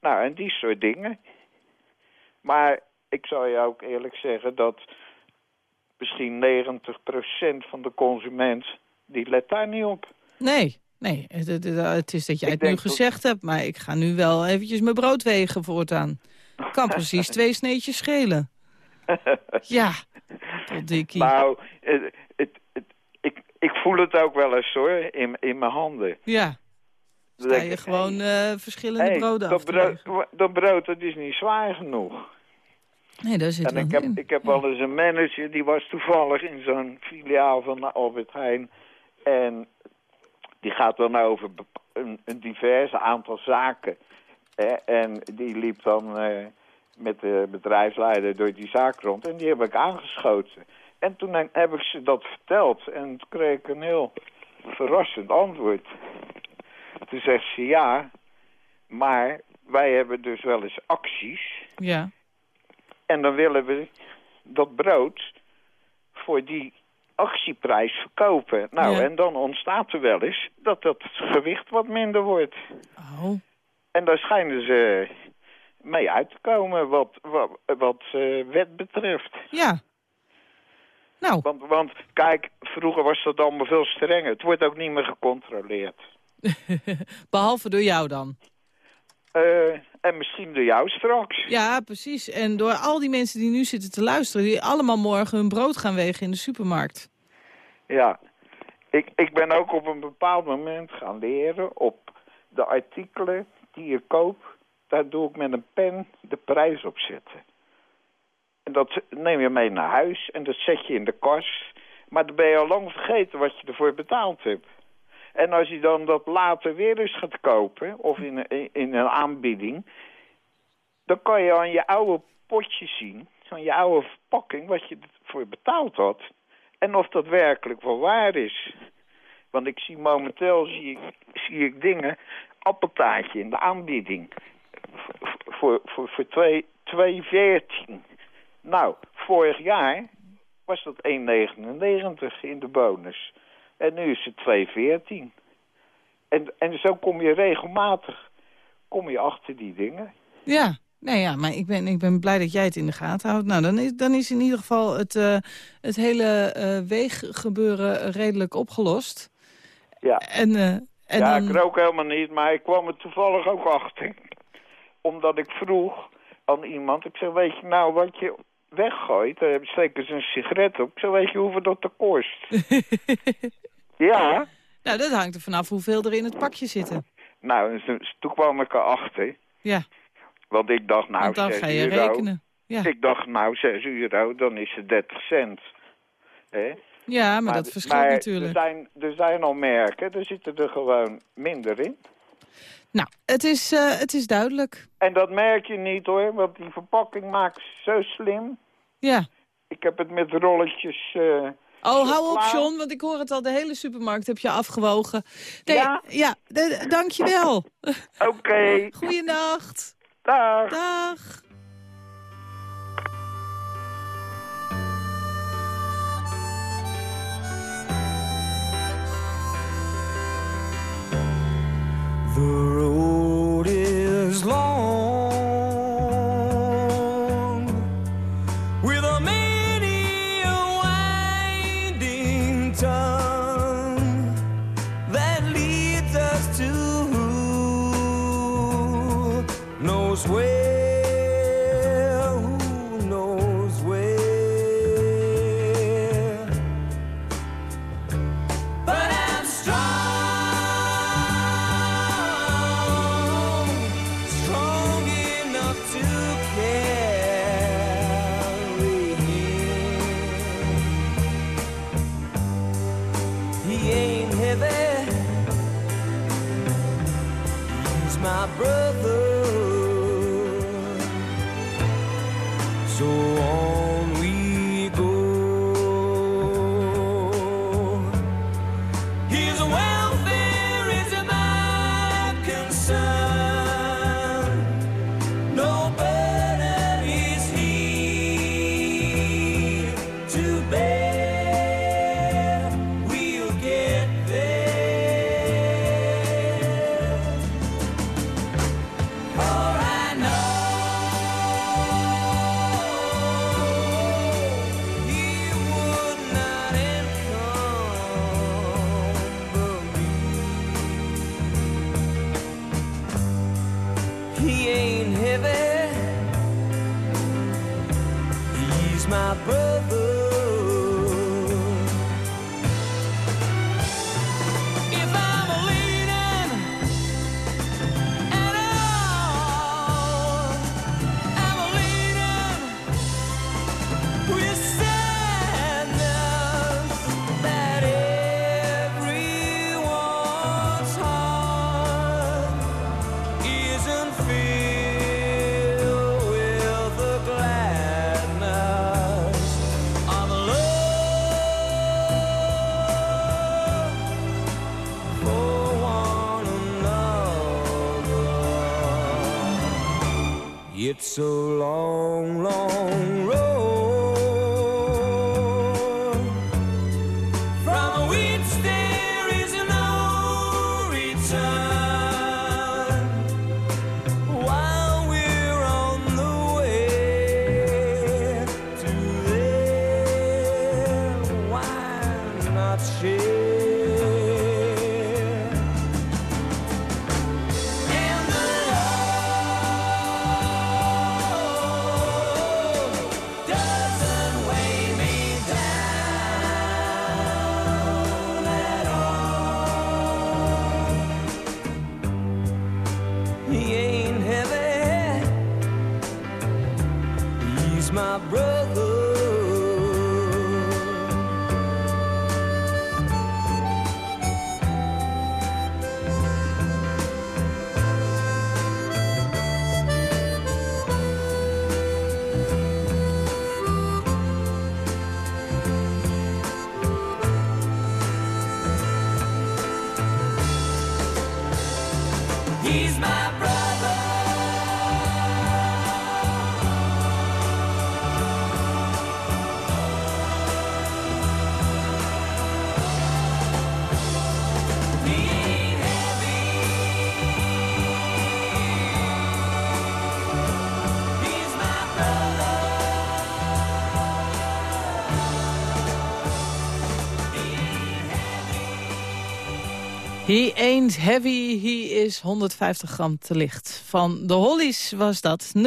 Nou, en die soort dingen. Maar ik zou je ook eerlijk zeggen dat misschien 90% van de consument, die let daar niet op. Nee, nee. Het, is dat jij het nu dat- gezegd hebt, maar ik ga nu wel eventjes mijn brood wegen voortaan. Kan precies twee sneetjes schelen. (laughs) Ja, potdikkie. Nou, het, het, het- ik, ik voel het ook wel eens hoor, in, in mijn handen. Ja, Dan sta je ik, gewoon eh, verschillende hey, broden dat brood, dat brood dat is niet zwaar genoeg. Nee, daar zit En ik heb, in. ik heb wel eens een manager, die was toevallig in zo'n filiaal van Albert Heijn. En die gaat dan over een, een diverse aantal zaken. Hè? En die liep dan eh, met de bedrijfsleider door die zaak rond. En die heb ik aangeschoten. En toen heb heb ik ze dat verteld. En toen kreeg ik een heel verrassend antwoord. Toen zegt ze ja, maar wij hebben dus wel eens acties. Ja. En dan willen we dat brood voor die actieprijs verkopen. Nou, Ja. en dan ontstaat er wel eens dat dat gewicht wat minder wordt. Oh. En daar schijnen ze mee uit te komen wat, wat, wat eh, wet betreft. Ja. Nou. Want, want kijk, vroeger was dat allemaal veel strenger. Het wordt ook niet meer gecontroleerd. (laughs) Behalve door jou dan. Eh, en misschien door jou straks. Ja, precies. En door al die mensen die nu zitten te luisteren... die allemaal morgen hun brood gaan wegen in de supermarkt. Ja, ik, ik ben ook op een bepaald moment gaan leren op de artikelen die ik koop. Daar doe ik met een pen de prijs op zetten. En dat neem je mee naar huis en dat zet je in de kast. Maar dan ben je al lang vergeten wat je ervoor betaald hebt. En als je dan dat later weer eens gaat kopen, of in een, in een aanbieding... dan kan je aan je oude potje zien, aan je oude verpakking, wat je ervoor betaald had. En of dat werkelijk wel waar is. Want ik zie momenteel zie zie ik dingen, appeltaartje in de aanbieding. Voor, voor, voor, voor twee- 2,14. Nou, vorig jaar was dat 1,99 in de bonus. En nu is het 2,14. En, en zo kom je regelmatig kom je achter die dingen. Ja. Nee, ja, maar ik ben, ik ben blij dat jij het in de gaten houdt. Nou, dan is, dan is in ieder geval het, eh, het hele eh, weeggebeuren redelijk opgelost. Ja, En, eh, en ja dan... ik rook helemaal niet, maar ik kwam er toevallig ook achter. (laughs) Omdat ik vroeg aan iemand, ik zei, weet je nou wat je weggooit? Daar steken ze een sigaret op. Ik weet je hoeveel dat er kost? (laughs) ja, Nou, dat hangt er vanaf hoeveel er in het pakje zitten. nou, en toen- toen kwam ik erachter. Ja, Want ik dacht, nou, want dan 6 ga je euro. rekenen. Ja, Ik dacht, nou, 6 euro, dan is het 30 cent. Hè? Ja maar, dat verschilt maar natuurlijk. Er zijn, er zijn al merken, er zitten er gewoon minder in. Nou, het is, eh, het is duidelijk. En dat merk je niet hoor, want die verpakking maakt zo slim. Ja. Ik heb het met rolletjes... eh, Oh, hou op. John, want ik hoor het al. De hele supermarkt heb je afgewogen. Nee, Ja? ja dankjewel. Oké, (laughs) Goeienacht. dag. Dag. you It's a He ain't heavy, he is 150 gram te licht. Van de Hollies was dat. 0800-1121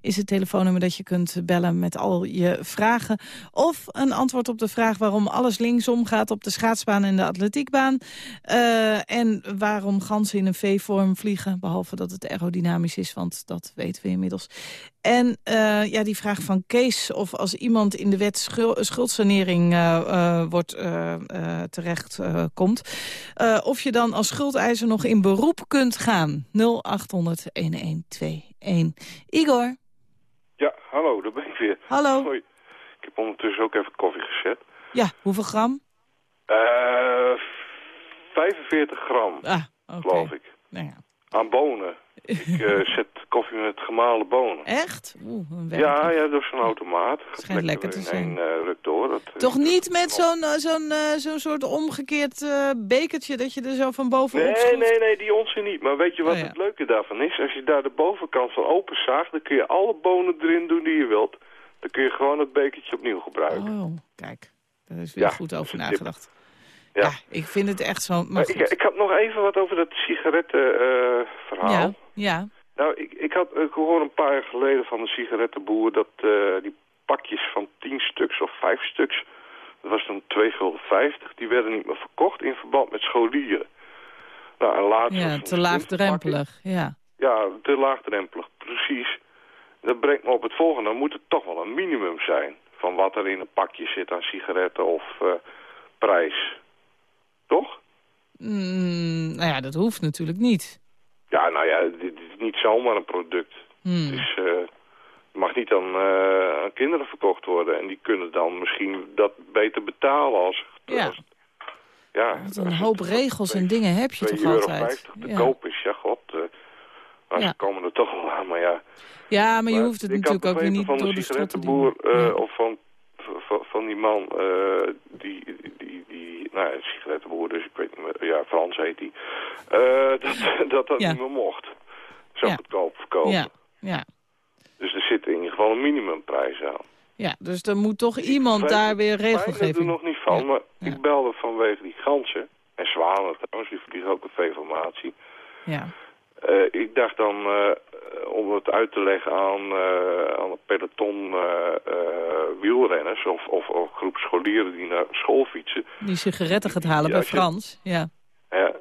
is het telefoonnummer dat je kunt bellen met al je vragen. Of een antwoord op de vraag waarom alles linksom gaat op de schaatsbaan en de atletiekbaan. Eh, en waarom ganzen in een V-vorm vliegen. Behalve dat het aerodynamisch is, want dat weten we inmiddels. En eh, ja, die vraag van Kees of als iemand in de wet schul- schuldsanering eh, wordt terecht eh, komt, eh, of je dan als schuldeiser nog in beroep kunt gaan. 0800 1121. Igor. Ja, hallo, daar ben ik weer. Hallo. Hoi. Ik heb ondertussen ook even koffie gezet. Ja, hoeveel gram? Eh 45 gram, Ah, oké. geloof ik. Nou ja. Aan bonen. Ik (laughs) eh, zet koffie met gemalen bonen. Echt? Oeh, een. Ja, ja, door zo'n automaat. Schijnt lekker te in zijn. eh, ruk door. Dat, eh, Toch niet met zo'n zo'n zo'n soort omgekeerd bekertje dat je er zo van bovenop Nee, nee, nee, die onzin niet. Maar weet je wat Oh, ja. het leuke daarvan is? Als je daar de bovenkant van open zaagt, dan kun je alle bonen erin doen die je wilt. Dan kun je gewoon het bekertje opnieuw gebruiken. Oh, kijk. Daar is weer Ja, goed over nagedacht. Ja. Ja, ik vind het echt zo... Maar ik, ik had nog even wat over dat sigarettenverhaal. ja, ja. Nou, ik, ik, had, ik hoor een paar jaar geleden van een sigarettenboer dat eh, die pakjes van 10 stuks of 5 stuks, dat was dan 2,50 gulden, die werden niet meer verkocht in verband met scholieren. Nou, en was Ja, te laagdrempelig. Ja. Ja, te laagdrempelig, precies. Dat brengt me op het volgende. Dan moet het toch wel een minimum zijn van wat er in een pakje zit aan sigaretten of eh, prijs. Toch? Mm, nou ja, dat hoeft natuurlijk niet. Ja, nou ja, dit is niet zomaar een product. Hmm. Het is, eh, het mag niet aan, eh, aan kinderen verkocht worden. En die kunnen dan misschien dat beter betalen als... Ja. als- ja, Wat een hoop regels en dingen heb je toch 2,50 euro altijd. te Ja. koop is, ja god. maar Ja. ze komen er toch wel aan, maar ja. ja, maar je hoeft het natuurlijk ook weer niet door de de sigarettenboer Ja. of van, van, die man, eh, die, die, die, nou ja, sigarettenboer, dus ik weet niet meer, ja, Frans heet die, eh, (laughs) dat, dat dat Ja. niet meer mocht. Zo Ja. goedkoop verkopen. Ja, ja. Dus er zit in ieder geval een minimumprijs aan. ja, dus er moet toch iemand weet daar weer Ik weet er regelgeving... nog niet van, maar Ja. ik belde vanwege die ganzen. En zwanen trouwens, die vliegen ook een V-formatie. Ja. Eh, ik dacht dan, eh, om het uit te leggen aan, eh, aan een peloton wielrenners of, of, of groep scholieren die naar school fietsen. Die sigaretten gaat halen Ja, bij je- Frans. Ja, Ja,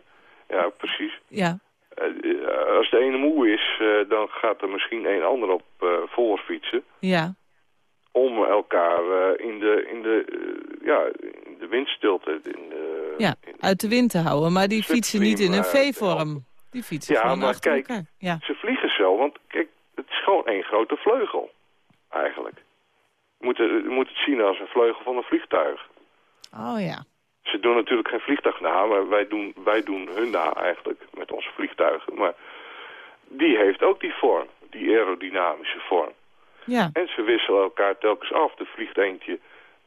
ja precies. ja. Als de ene moe is, dan gaat er misschien een ander op voor fietsen. ja. Om elkaar in de, in de, ja, in de windstilte, in de, Ja, uit de wind te houden. Maar die fietsen niet in een V-vorm. Die fietsen Ja, maar kijk. Ja. Ze vliegen zo, want kijk, het is gewoon één grote vleugel, eigenlijk. Je moet, het- je moet het zien als een vleugel van een vliegtuig. Oh ja. Ze doen natuurlijk geen vliegtuig na, maar wij doen, wij doen hun na eigenlijk met onze vliegtuigen. Maar die heeft ook die vorm, die aerodynamische vorm. Ja. En ze wisselen elkaar telkens af. Er vliegt eentje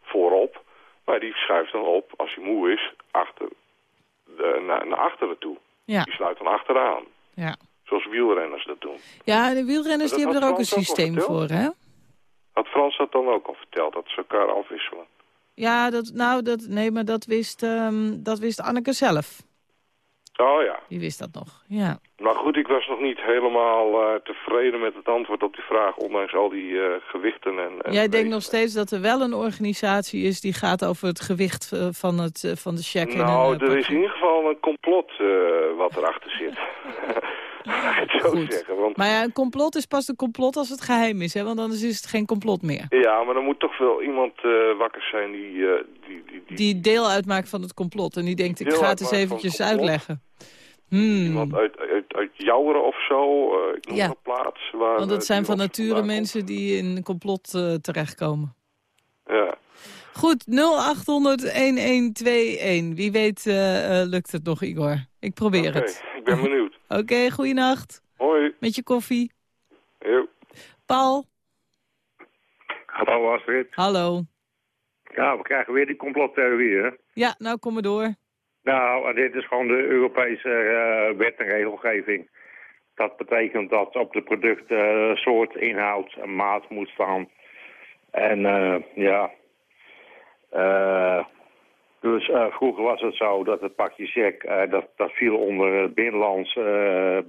voorop, maar die schuift dan op, als hij moe is, achter de, naar, naar achteren toe. Ja. Die sluit dan achteraan, Ja. zoals wielrenners dat doen. Ja, de wielrenners die hebben er ook een ook systeem voor, hè? Had Frans dat dan ook al verteld, dat ze elkaar afwisselen? Ja, dat, nou, dat, nee, maar dat wist, ehm, dat wist Anneke zelf. Oh ja. Die wist dat nog, ja. Maar goed, ik was nog niet helemaal eh, tevreden met het antwoord op die vraag, ondanks al die eh, gewichten en... en Jij denkt nog steeds dat er wel een organisatie is... die gaat over het gewicht eh, van, het, van de check in Nou, een, er is in ieder geval een complot wat erachter zit. (laughs) Laat (laughs) ik het zo zeggen. Want, Maar ja, een complot is pas een complot als het geheim is, hè? Want anders is het geen complot meer. Ja, maar er moet toch wel iemand eh, wakker zijn die, eh, die, die, die Die deel uitmaakt van het complot. En die denkt, ik ga het eens het eventjes uitleggen. Hmm. iemand uit, uit, uit Jouweren of zo, eh, ik noem Ja. een plaats. Waar, Want dat zijn van nature mensen die in een complot terechtkomen. Ja. Goed, 0800-1121. Wie weet lukt het nog, Igor. Ik probeer Oké, het. ik ben benieuwd. (laughs) Oké, goeienacht. Hoi. Met je koffie. Jo. Paul, Hallo Astrid. hallo. Ja, we krijgen weer die complottheorie, hè? Ja, nou kom maar door. Nou, en dit is gewoon de Europese eh, wet en regelgeving. Dat betekent dat op de producten eh, soort, inhoud en maat moet staan. En eh, ja, eh, dus eh, vroeger was het zo dat het pakje check, eh, dat, dat viel onder binnenlands,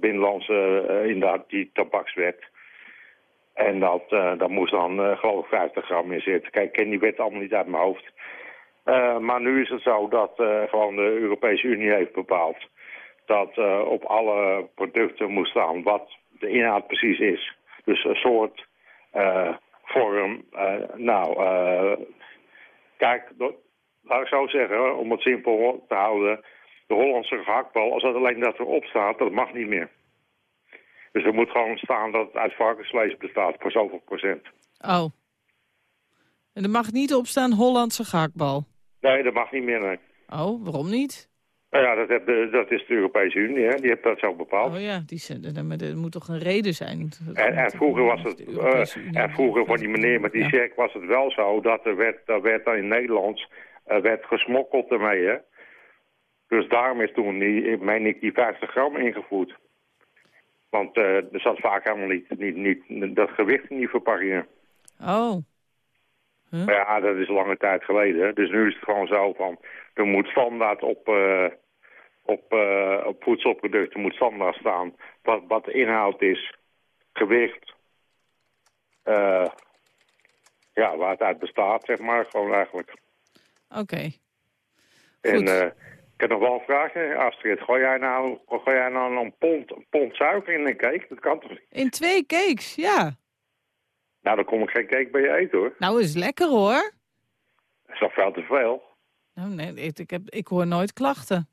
binnenlandse, eh, inderdaad die tabakswet. En dat, dat moest dan geloof ik 50 gram in zitten. Kijk, ik ken die wet allemaal niet uit mijn hoofd. Maar nu is het zo dat gewoon de Europese Unie heeft bepaald dat op alle producten moet staan wat de inhoud precies is. Dus een soort, vorm. nou, kijk, laat ik zo zeggen, om het simpel te houden. De Hollandse gehaktbal, als dat alleen dat erop staat, dat mag niet meer. Dus er moet gewoon staan dat het uit varkensvlees bestaat voor zoveel procent. Oh. En er mag niet op staan Hollandse gehaktbal. Nee, dat mag niet meer. Nee. Oh, waarom niet? Nou ja, dat, heb dat is de Europese Unie, hè? die heeft dat zo bepaald. Oh ja, die, maar er moet toch een reden zijn? En, en vroeger was het, eh, en vroeger voor die meneer met die check was het wel zo dat er werd, er werd dan in Nederlands eh, werd gesmokkeld ermee, hè. Dus daarom is toen die, meen ik, die 50 gram ingevoerd. Want eh, er zat vaak helemaal niet, niet, niet dat gewicht in die verpakkingen. Oh. Maar ja, dat is lange tijd geleden. hè. Dus nu is het gewoon zo van, er moet standaard op, eh, op, eh, op voedselproducten moet standaard staan wat, wat de inhoud is, gewicht, ja, waar het uit bestaat, zeg maar, gewoon eigenlijk. Oké. En eh, ik heb nog wel een vraag, hè, Astrid. Gooi jij nou, gooi jij nou een pond, een pond suiker in een cake? Dat kan toch niet? In twee cakes, ja. Nou, dan kom ik geen cake bij je eten, hoor. Nou, is lekker hoor. Dat is toch veel te veel? Nou, nee, ik, ik, heb, ik hoor nooit klachten.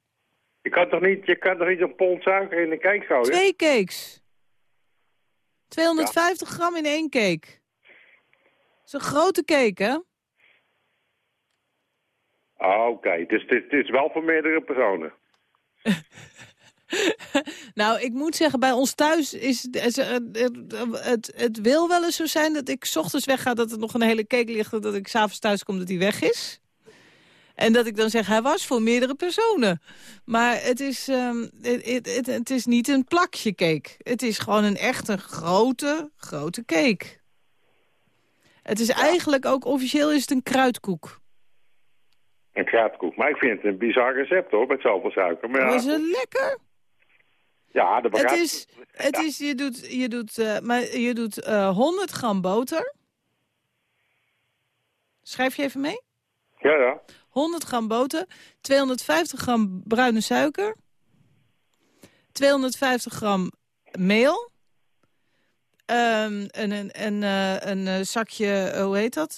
Je kan toch niet, je kan toch niet een pond suiker in een cake gooien? Twee cakes. 250 gram in één cake. Dat is een grote cake, hè? Ah, Oké, dus dit, dit is wel voor meerdere personen. (laughs) Nou, ik moet zeggen, bij ons thuis is het, het, het wil wel eens zo zijn dat ik 's ochtends wegga dat er nog een hele cake ligt en dat ik s'avonds thuis kom dat die weg is. En dat ik dan zeg, hij was voor meerdere personen. Maar het is, ehm, het, het, het, het is niet een plakje cake. Het is gewoon een echte grote, grote cake. Het is eigenlijk ook, officieel is het een kruidkoek. Een kruidkoek. Maar ik vind het een bizar recept hoor, met zoveel suiker. Maar ja, is het lekker? ja, dat Het begrijp is, het is je doet, je doet, eh, maar je doet eh 100 gram boter. Schrijf je even mee? Ja, ja. 100 gram boter, 250 gram bruine suiker, 250 gram meel, ehm, een, een, een, eh, een eh, zakje, eh, hoe heet dat?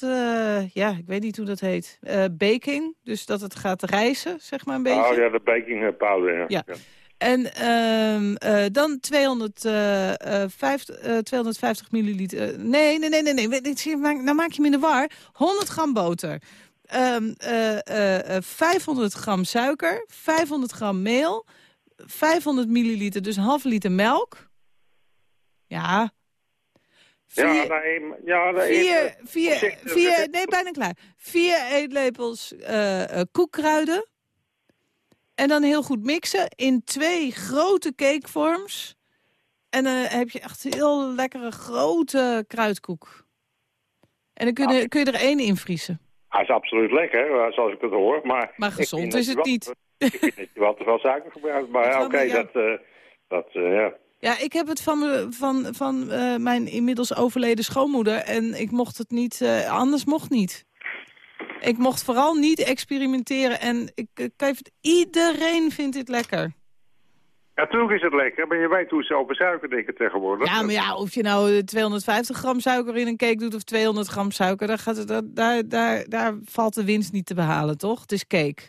Ja, ik weet niet hoe dat heet. Baking, dus dat het gaat rijzen, zeg maar een beetje. Oh ja, de baking powder. Ja. Ja. En ehm, eh, dan 250, eh 250 milliliter. nee, nee, nee, nee. nee. Nou maak je me in de war. 100 gram boter. Ehm, eh, eh, eh, 500 gram suiker. 500 gram meel. 500 milliliter, dus een halve liter melk. Ja. Ja, Vier, nee, maar- ja, nee, vier, eh, vier, vier, nee, bijna klaar. Vier eetlepels eh, koekkruiden. En dan heel goed mixen in twee grote cakevorms. En dan heb je echt heel lekkere grote kruidkoek. En dan kun je, kun je er één invriezen. Hij is absoluut lekker, zoals ik het hoor. Maar, Maar gezond is het niet. Ik vind je wel te veel suiker gebruikt. (laughs) Maar oké, ja. dat, dat ja. Ja, ik heb het van, me- van, van eh, mijn inmiddels overleden schoonmoeder. En ik mocht het niet, eh, anders mocht niet. Ik mocht vooral niet experimenteren. En ik, iedereen vindt dit lekker. Natuurlijk is het lekker, maar je weet hoe ze over suiker denken tegenwoordig. Ja, maar ja, of je nou eh, 250 gram suiker in een cake doet of 200 gram suiker, daar, gaat het, daar, daar, daar valt de winst niet te behalen, toch? Het is cake.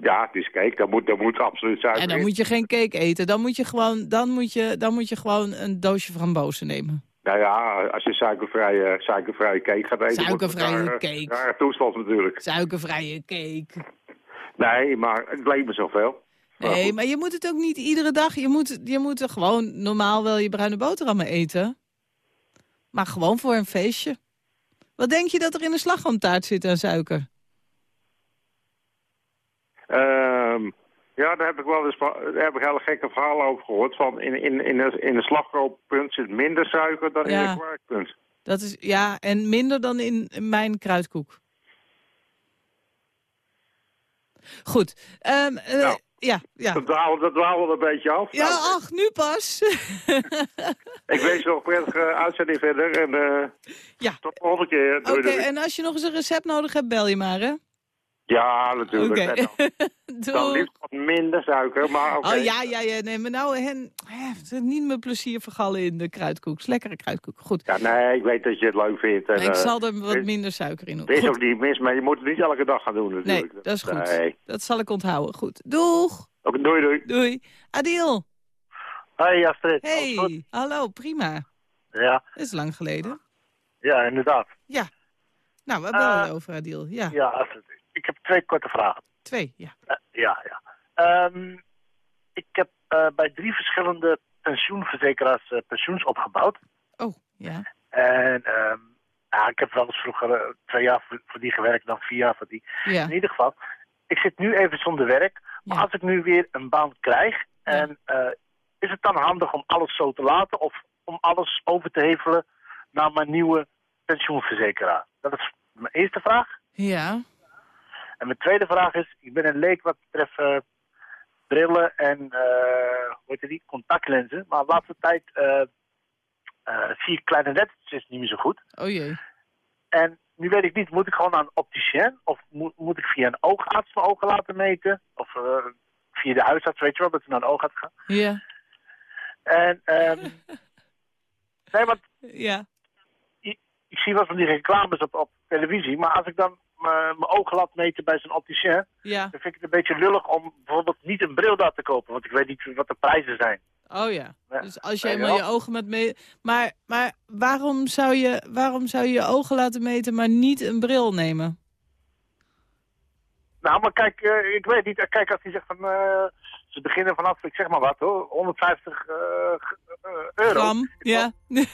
Ja, het is cake, daar moet, daar moet absoluut suiker En dan moet je geen cake eten. Dan moet je gewoon, dan moet je, dan moet je gewoon een doosje frambozen nemen. Nou ja, als je suikervrije, suikervrije cake gaat eten... Suikervrije cake. rare toestand natuurlijk. Suikervrije cake. Nee, maar het leek me zoveel. Nee, maar je moet het ook niet iedere dag. Je moet, je moet er gewoon normaal wel je bruine boterhammen eten. Maar gewoon voor een feestje. Wat denk je dat er in een slagroomtaart zit aan suiker? Ehm, ja, daar heb ik wel eens daar heb ik hele gekke verhalen over gehoord. Van in, in, in, de, in de slagroompunt zit minder suiker dan in de kwarkpunt. Dat is, ja, en minder dan in mijn kruidkoek. Goed. ehm, eh, Nou, ja, ja. Dat dwaalde, dat een beetje af. Ja, Nou, ach, nu pas. (laughs) Ik wens je nog een prettige uitzending verder. En eh Ja. tot de volgende keer. Oké, en als je nog eens een recept nodig hebt, bel je maar, hè? Ja, natuurlijk. Oké. Dan, dan Doei. liefst wat minder suiker, maar oké. Oh ja, ja, ja. Nee, maar nou, hen, is niet mijn plezier vergallen in de kruidkoek. Het is lekkere kruidkoek. Goed. Ja, nee, ik weet dat je het leuk vindt. En, ik eh, zal er wat er- minder suiker in doen. Er is Goed. ook niet mis, maar je moet het niet elke dag gaan doen Nee, natuurlijk. dat is goed. Nee. Dat zal ik onthouden. Goed. Doeg. Oké, doei, doei. Doei. Adil. Hoi Astrid. Hey. Hallo, prima. Ja, Dat is lang geleden. ja, inderdaad. Ja. Nou, bel je Eh, over, Adil? Ja. Ja, Astrid. Ik heb twee korte vragen. Twee, ja. Eh, ja, ja. Ehm, ik heb eh, bij drie verschillende pensioenverzekeraars eh, pensioens opgebouwd. Oh, ja. En ehm, ja, ik heb wel eens vroeger twee jaar voor, voor die gewerkt, dan vier jaar voor die. Ja. In ieder geval, ik zit nu even zonder werk. Maar als ik nu weer een baan krijg, en, is het dan handig om alles zo te laten of om alles over te hevelen naar mijn nieuwe pensioenverzekeraar? Dat is mijn eerste vraag. Ja. En mijn tweede vraag is, ik ben een leek wat betreft eh, brillen en eh hoe heet die, contactlenzen. Maar de laatste tijd eh, eh, zie ik kleine lettertjes niet meer zo goed. Oh jee. En nu weet ik niet, moet ik gewoon naar een opticien? Of moet, moet ik via een oogarts mijn ogen laten meten? Of eh, via de huisarts, weet je wel, dat ze naar een oogarts gaan. Ja. En, ehm (laughs) nee, want Ja. ik, ik zie wel van die reclames op, op televisie. Maar als ik dan eh, mijn ogen laat meten bij zo'n opticien... Ja. dan vind ik het een beetje lullig om bijvoorbeeld niet een bril daar te kopen. Want ik weet niet wat de prijzen zijn. Oh ja. Ja. Dus als je Nee, eenmaal je ogen met mee... Maar, maar waarom, zou je, waarom zou je je ogen laten meten, maar niet een bril nemen? Nou, maar kijk, eh, ik weet niet. Kijk, als hij zegt van... eh, ze beginnen vanaf, ik zeg maar wat hoor, 150 eh, eh, euro. Gram, ja. (laughs)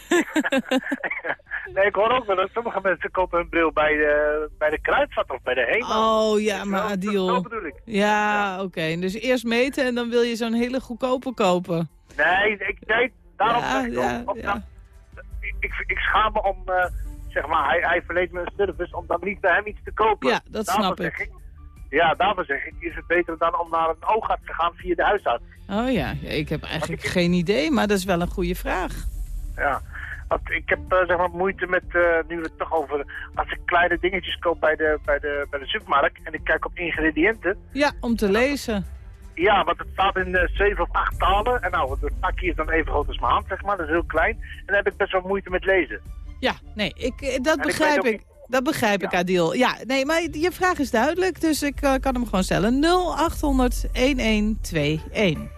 Nee, ik hoor ook wel dat sommige mensen kopen hun bril bij de, bij de kruidvat of bij de HEMA. Oh ja, maar Adil. Zo bedoel ik. Ja, oké. Dus eerst meten en dan wil je zo'n hele goedkope kopen. Nee, ik, nee daarom Ja, ik ja, dat- ik, schaam me om, eh, zeg maar, hij, hij verleent me een service om dan niet bij hem iets te kopen. Ja, dat snap ik. Ja, daarvoor zeg ik, is het beter dan om naar een oogarts te gaan via de huisarts. Oh ja, ik heb eigenlijk geen idee, maar dat is wel een goede vraag. Ja, want ik heb eh, zeg maar moeite met, eh, nu we het toch over, als ik kleine dingetjes koop bij de, bij, de, bij de supermarkt en ik kijk op ingrediënten. Ja, om te lezen. Ja, want het staat in eh, zeven of acht talen. En nou, het pakje is dan even groot als mijn hand, zeg maar. Dat is heel klein. En dan heb ik best wel moeite met lezen. Ja, nee, ik, dat begrijp ik. Dat begrijp ik, Adil. Ja, nee, maar je vraag is duidelijk, dus ik eh, kan hem gewoon stellen. 0800 1121.